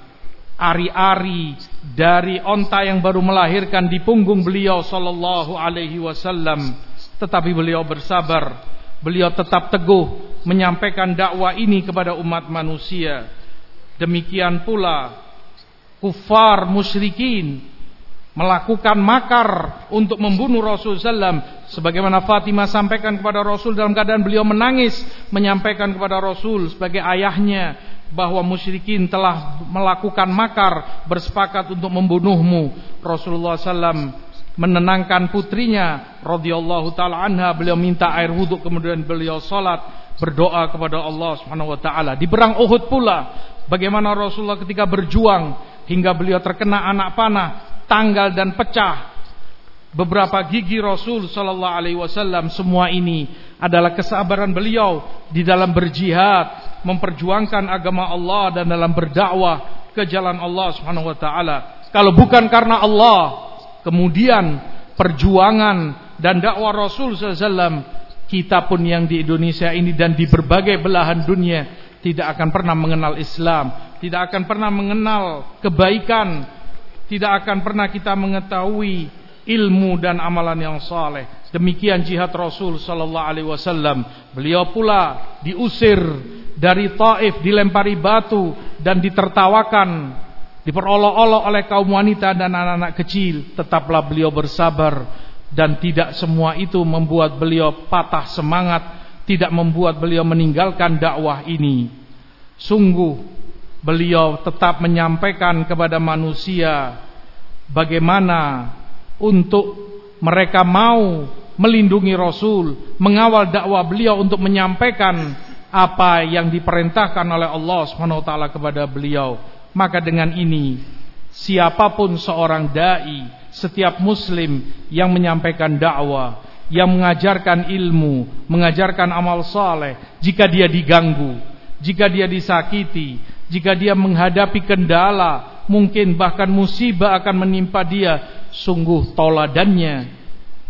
ari-ari dari onta yang baru melahirkan di punggung beliau sallallahu alaihi wasallam. Tetapi beliau bersabar. Beliau tetap teguh menyampaikan dakwah ini kepada umat manusia. Demikian pula kufar musyrikin melakukan makar untuk membunuh Rasul sallam. Sebagaimana Fatimah sampaikan kepada Rasul dalam keadaan beliau menangis menyampaikan kepada Rasul sebagai ayahnya bahwa musyrikin telah melakukan makar bersepakat untuk membunuhmu. Rasulullah SAW menenangkan putrinya radhiyallahu taala anha beliau minta air wudhu kemudian beliau salat berdoa kepada Allah Subhanahu wa taala di perang Uhud pula bagaimana Rasulullah ketika berjuang hingga beliau terkena anak panah tanggal dan pecah beberapa gigi Rasul sallallahu alaihi wasallam semua ini adalah kesabaran beliau di dalam berjihad memperjuangkan agama Allah dan dalam berdakwah ke jalan Allah Subhanahu wa taala. Kalau bukan karena Allah, kemudian perjuangan dan dakwah Rasul SAW, kita pun yang di Indonesia ini dan di berbagai belahan dunia tidak akan pernah mengenal Islam, tidak akan pernah mengenal kebaikan, tidak akan pernah kita mengetahui ilmu dan amalan yang saleh. Demikian jihad Rasul sallallahu alaihi wasallam. Beliau pula diusir dari Taif dilempari batu dan ditertawakan diperolok-olok oleh kaum wanita dan anak-anak kecil tetaplah beliau bersabar dan tidak semua itu membuat beliau patah semangat tidak membuat beliau meninggalkan dakwah ini sungguh beliau tetap menyampaikan kepada manusia bagaimana untuk mereka mau melindungi Rasul mengawal dakwah beliau untuk menyampaikan apa yang diperintahkan oleh Allah Subhanahu wa taala kepada beliau. Maka dengan ini siapa pun seorang dai, setiap muslim yang menyampaikan dakwah, yang mengajarkan ilmu, mengajarkan amal saleh, jika dia diganggu, jika dia disakiti, jika dia menghadapi kendala, mungkin bahkan musibah akan menimpa dia, sungguh toladannya,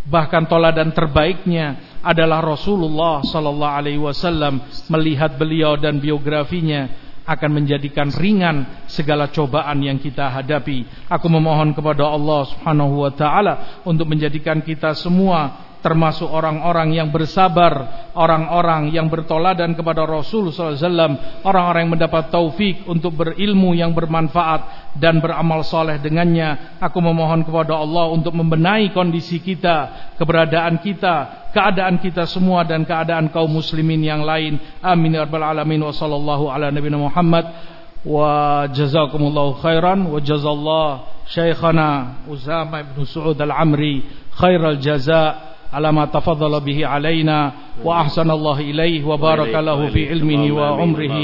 bahkan toladan terbaiknya adalah Rasulullah sallallahu alaihi wasallam melihat beliau dan biografinya akan menjadikan ringan segala cobaan yang kita hadapi. Aku memohon kepada Allah Subhanahu wa taala untuk menjadikan kita semua termasuk orang-orang yang bersabar, orang-orang yang bertoladan kepada Rasul SAW, orang-orang yang mendapat taufik untuk berilmu yang bermanfaat dan beramal soleh dengannya. Aku memohon kepada Allah untuk membenahi kondisi kita, keberadaan kita, keadaan kita semua dan keadaan kaum muslimin yang lain. Amin ya alamin wa sallallahu ala Muhammad wa jazakumullahu khairan wa jazallahu syekhana Uzama ibn Su'ud al-Amri khairal jazaa على ما تفضل به علينا وأحسن الله إليه وبارك له في علمه وعمره.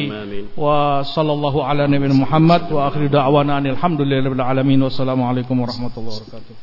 وصلى الله على نبينا محمد وآخر دعوانا أن الحمد لله رب العالمين والسلام عليكم ورحمة الله وبركاته.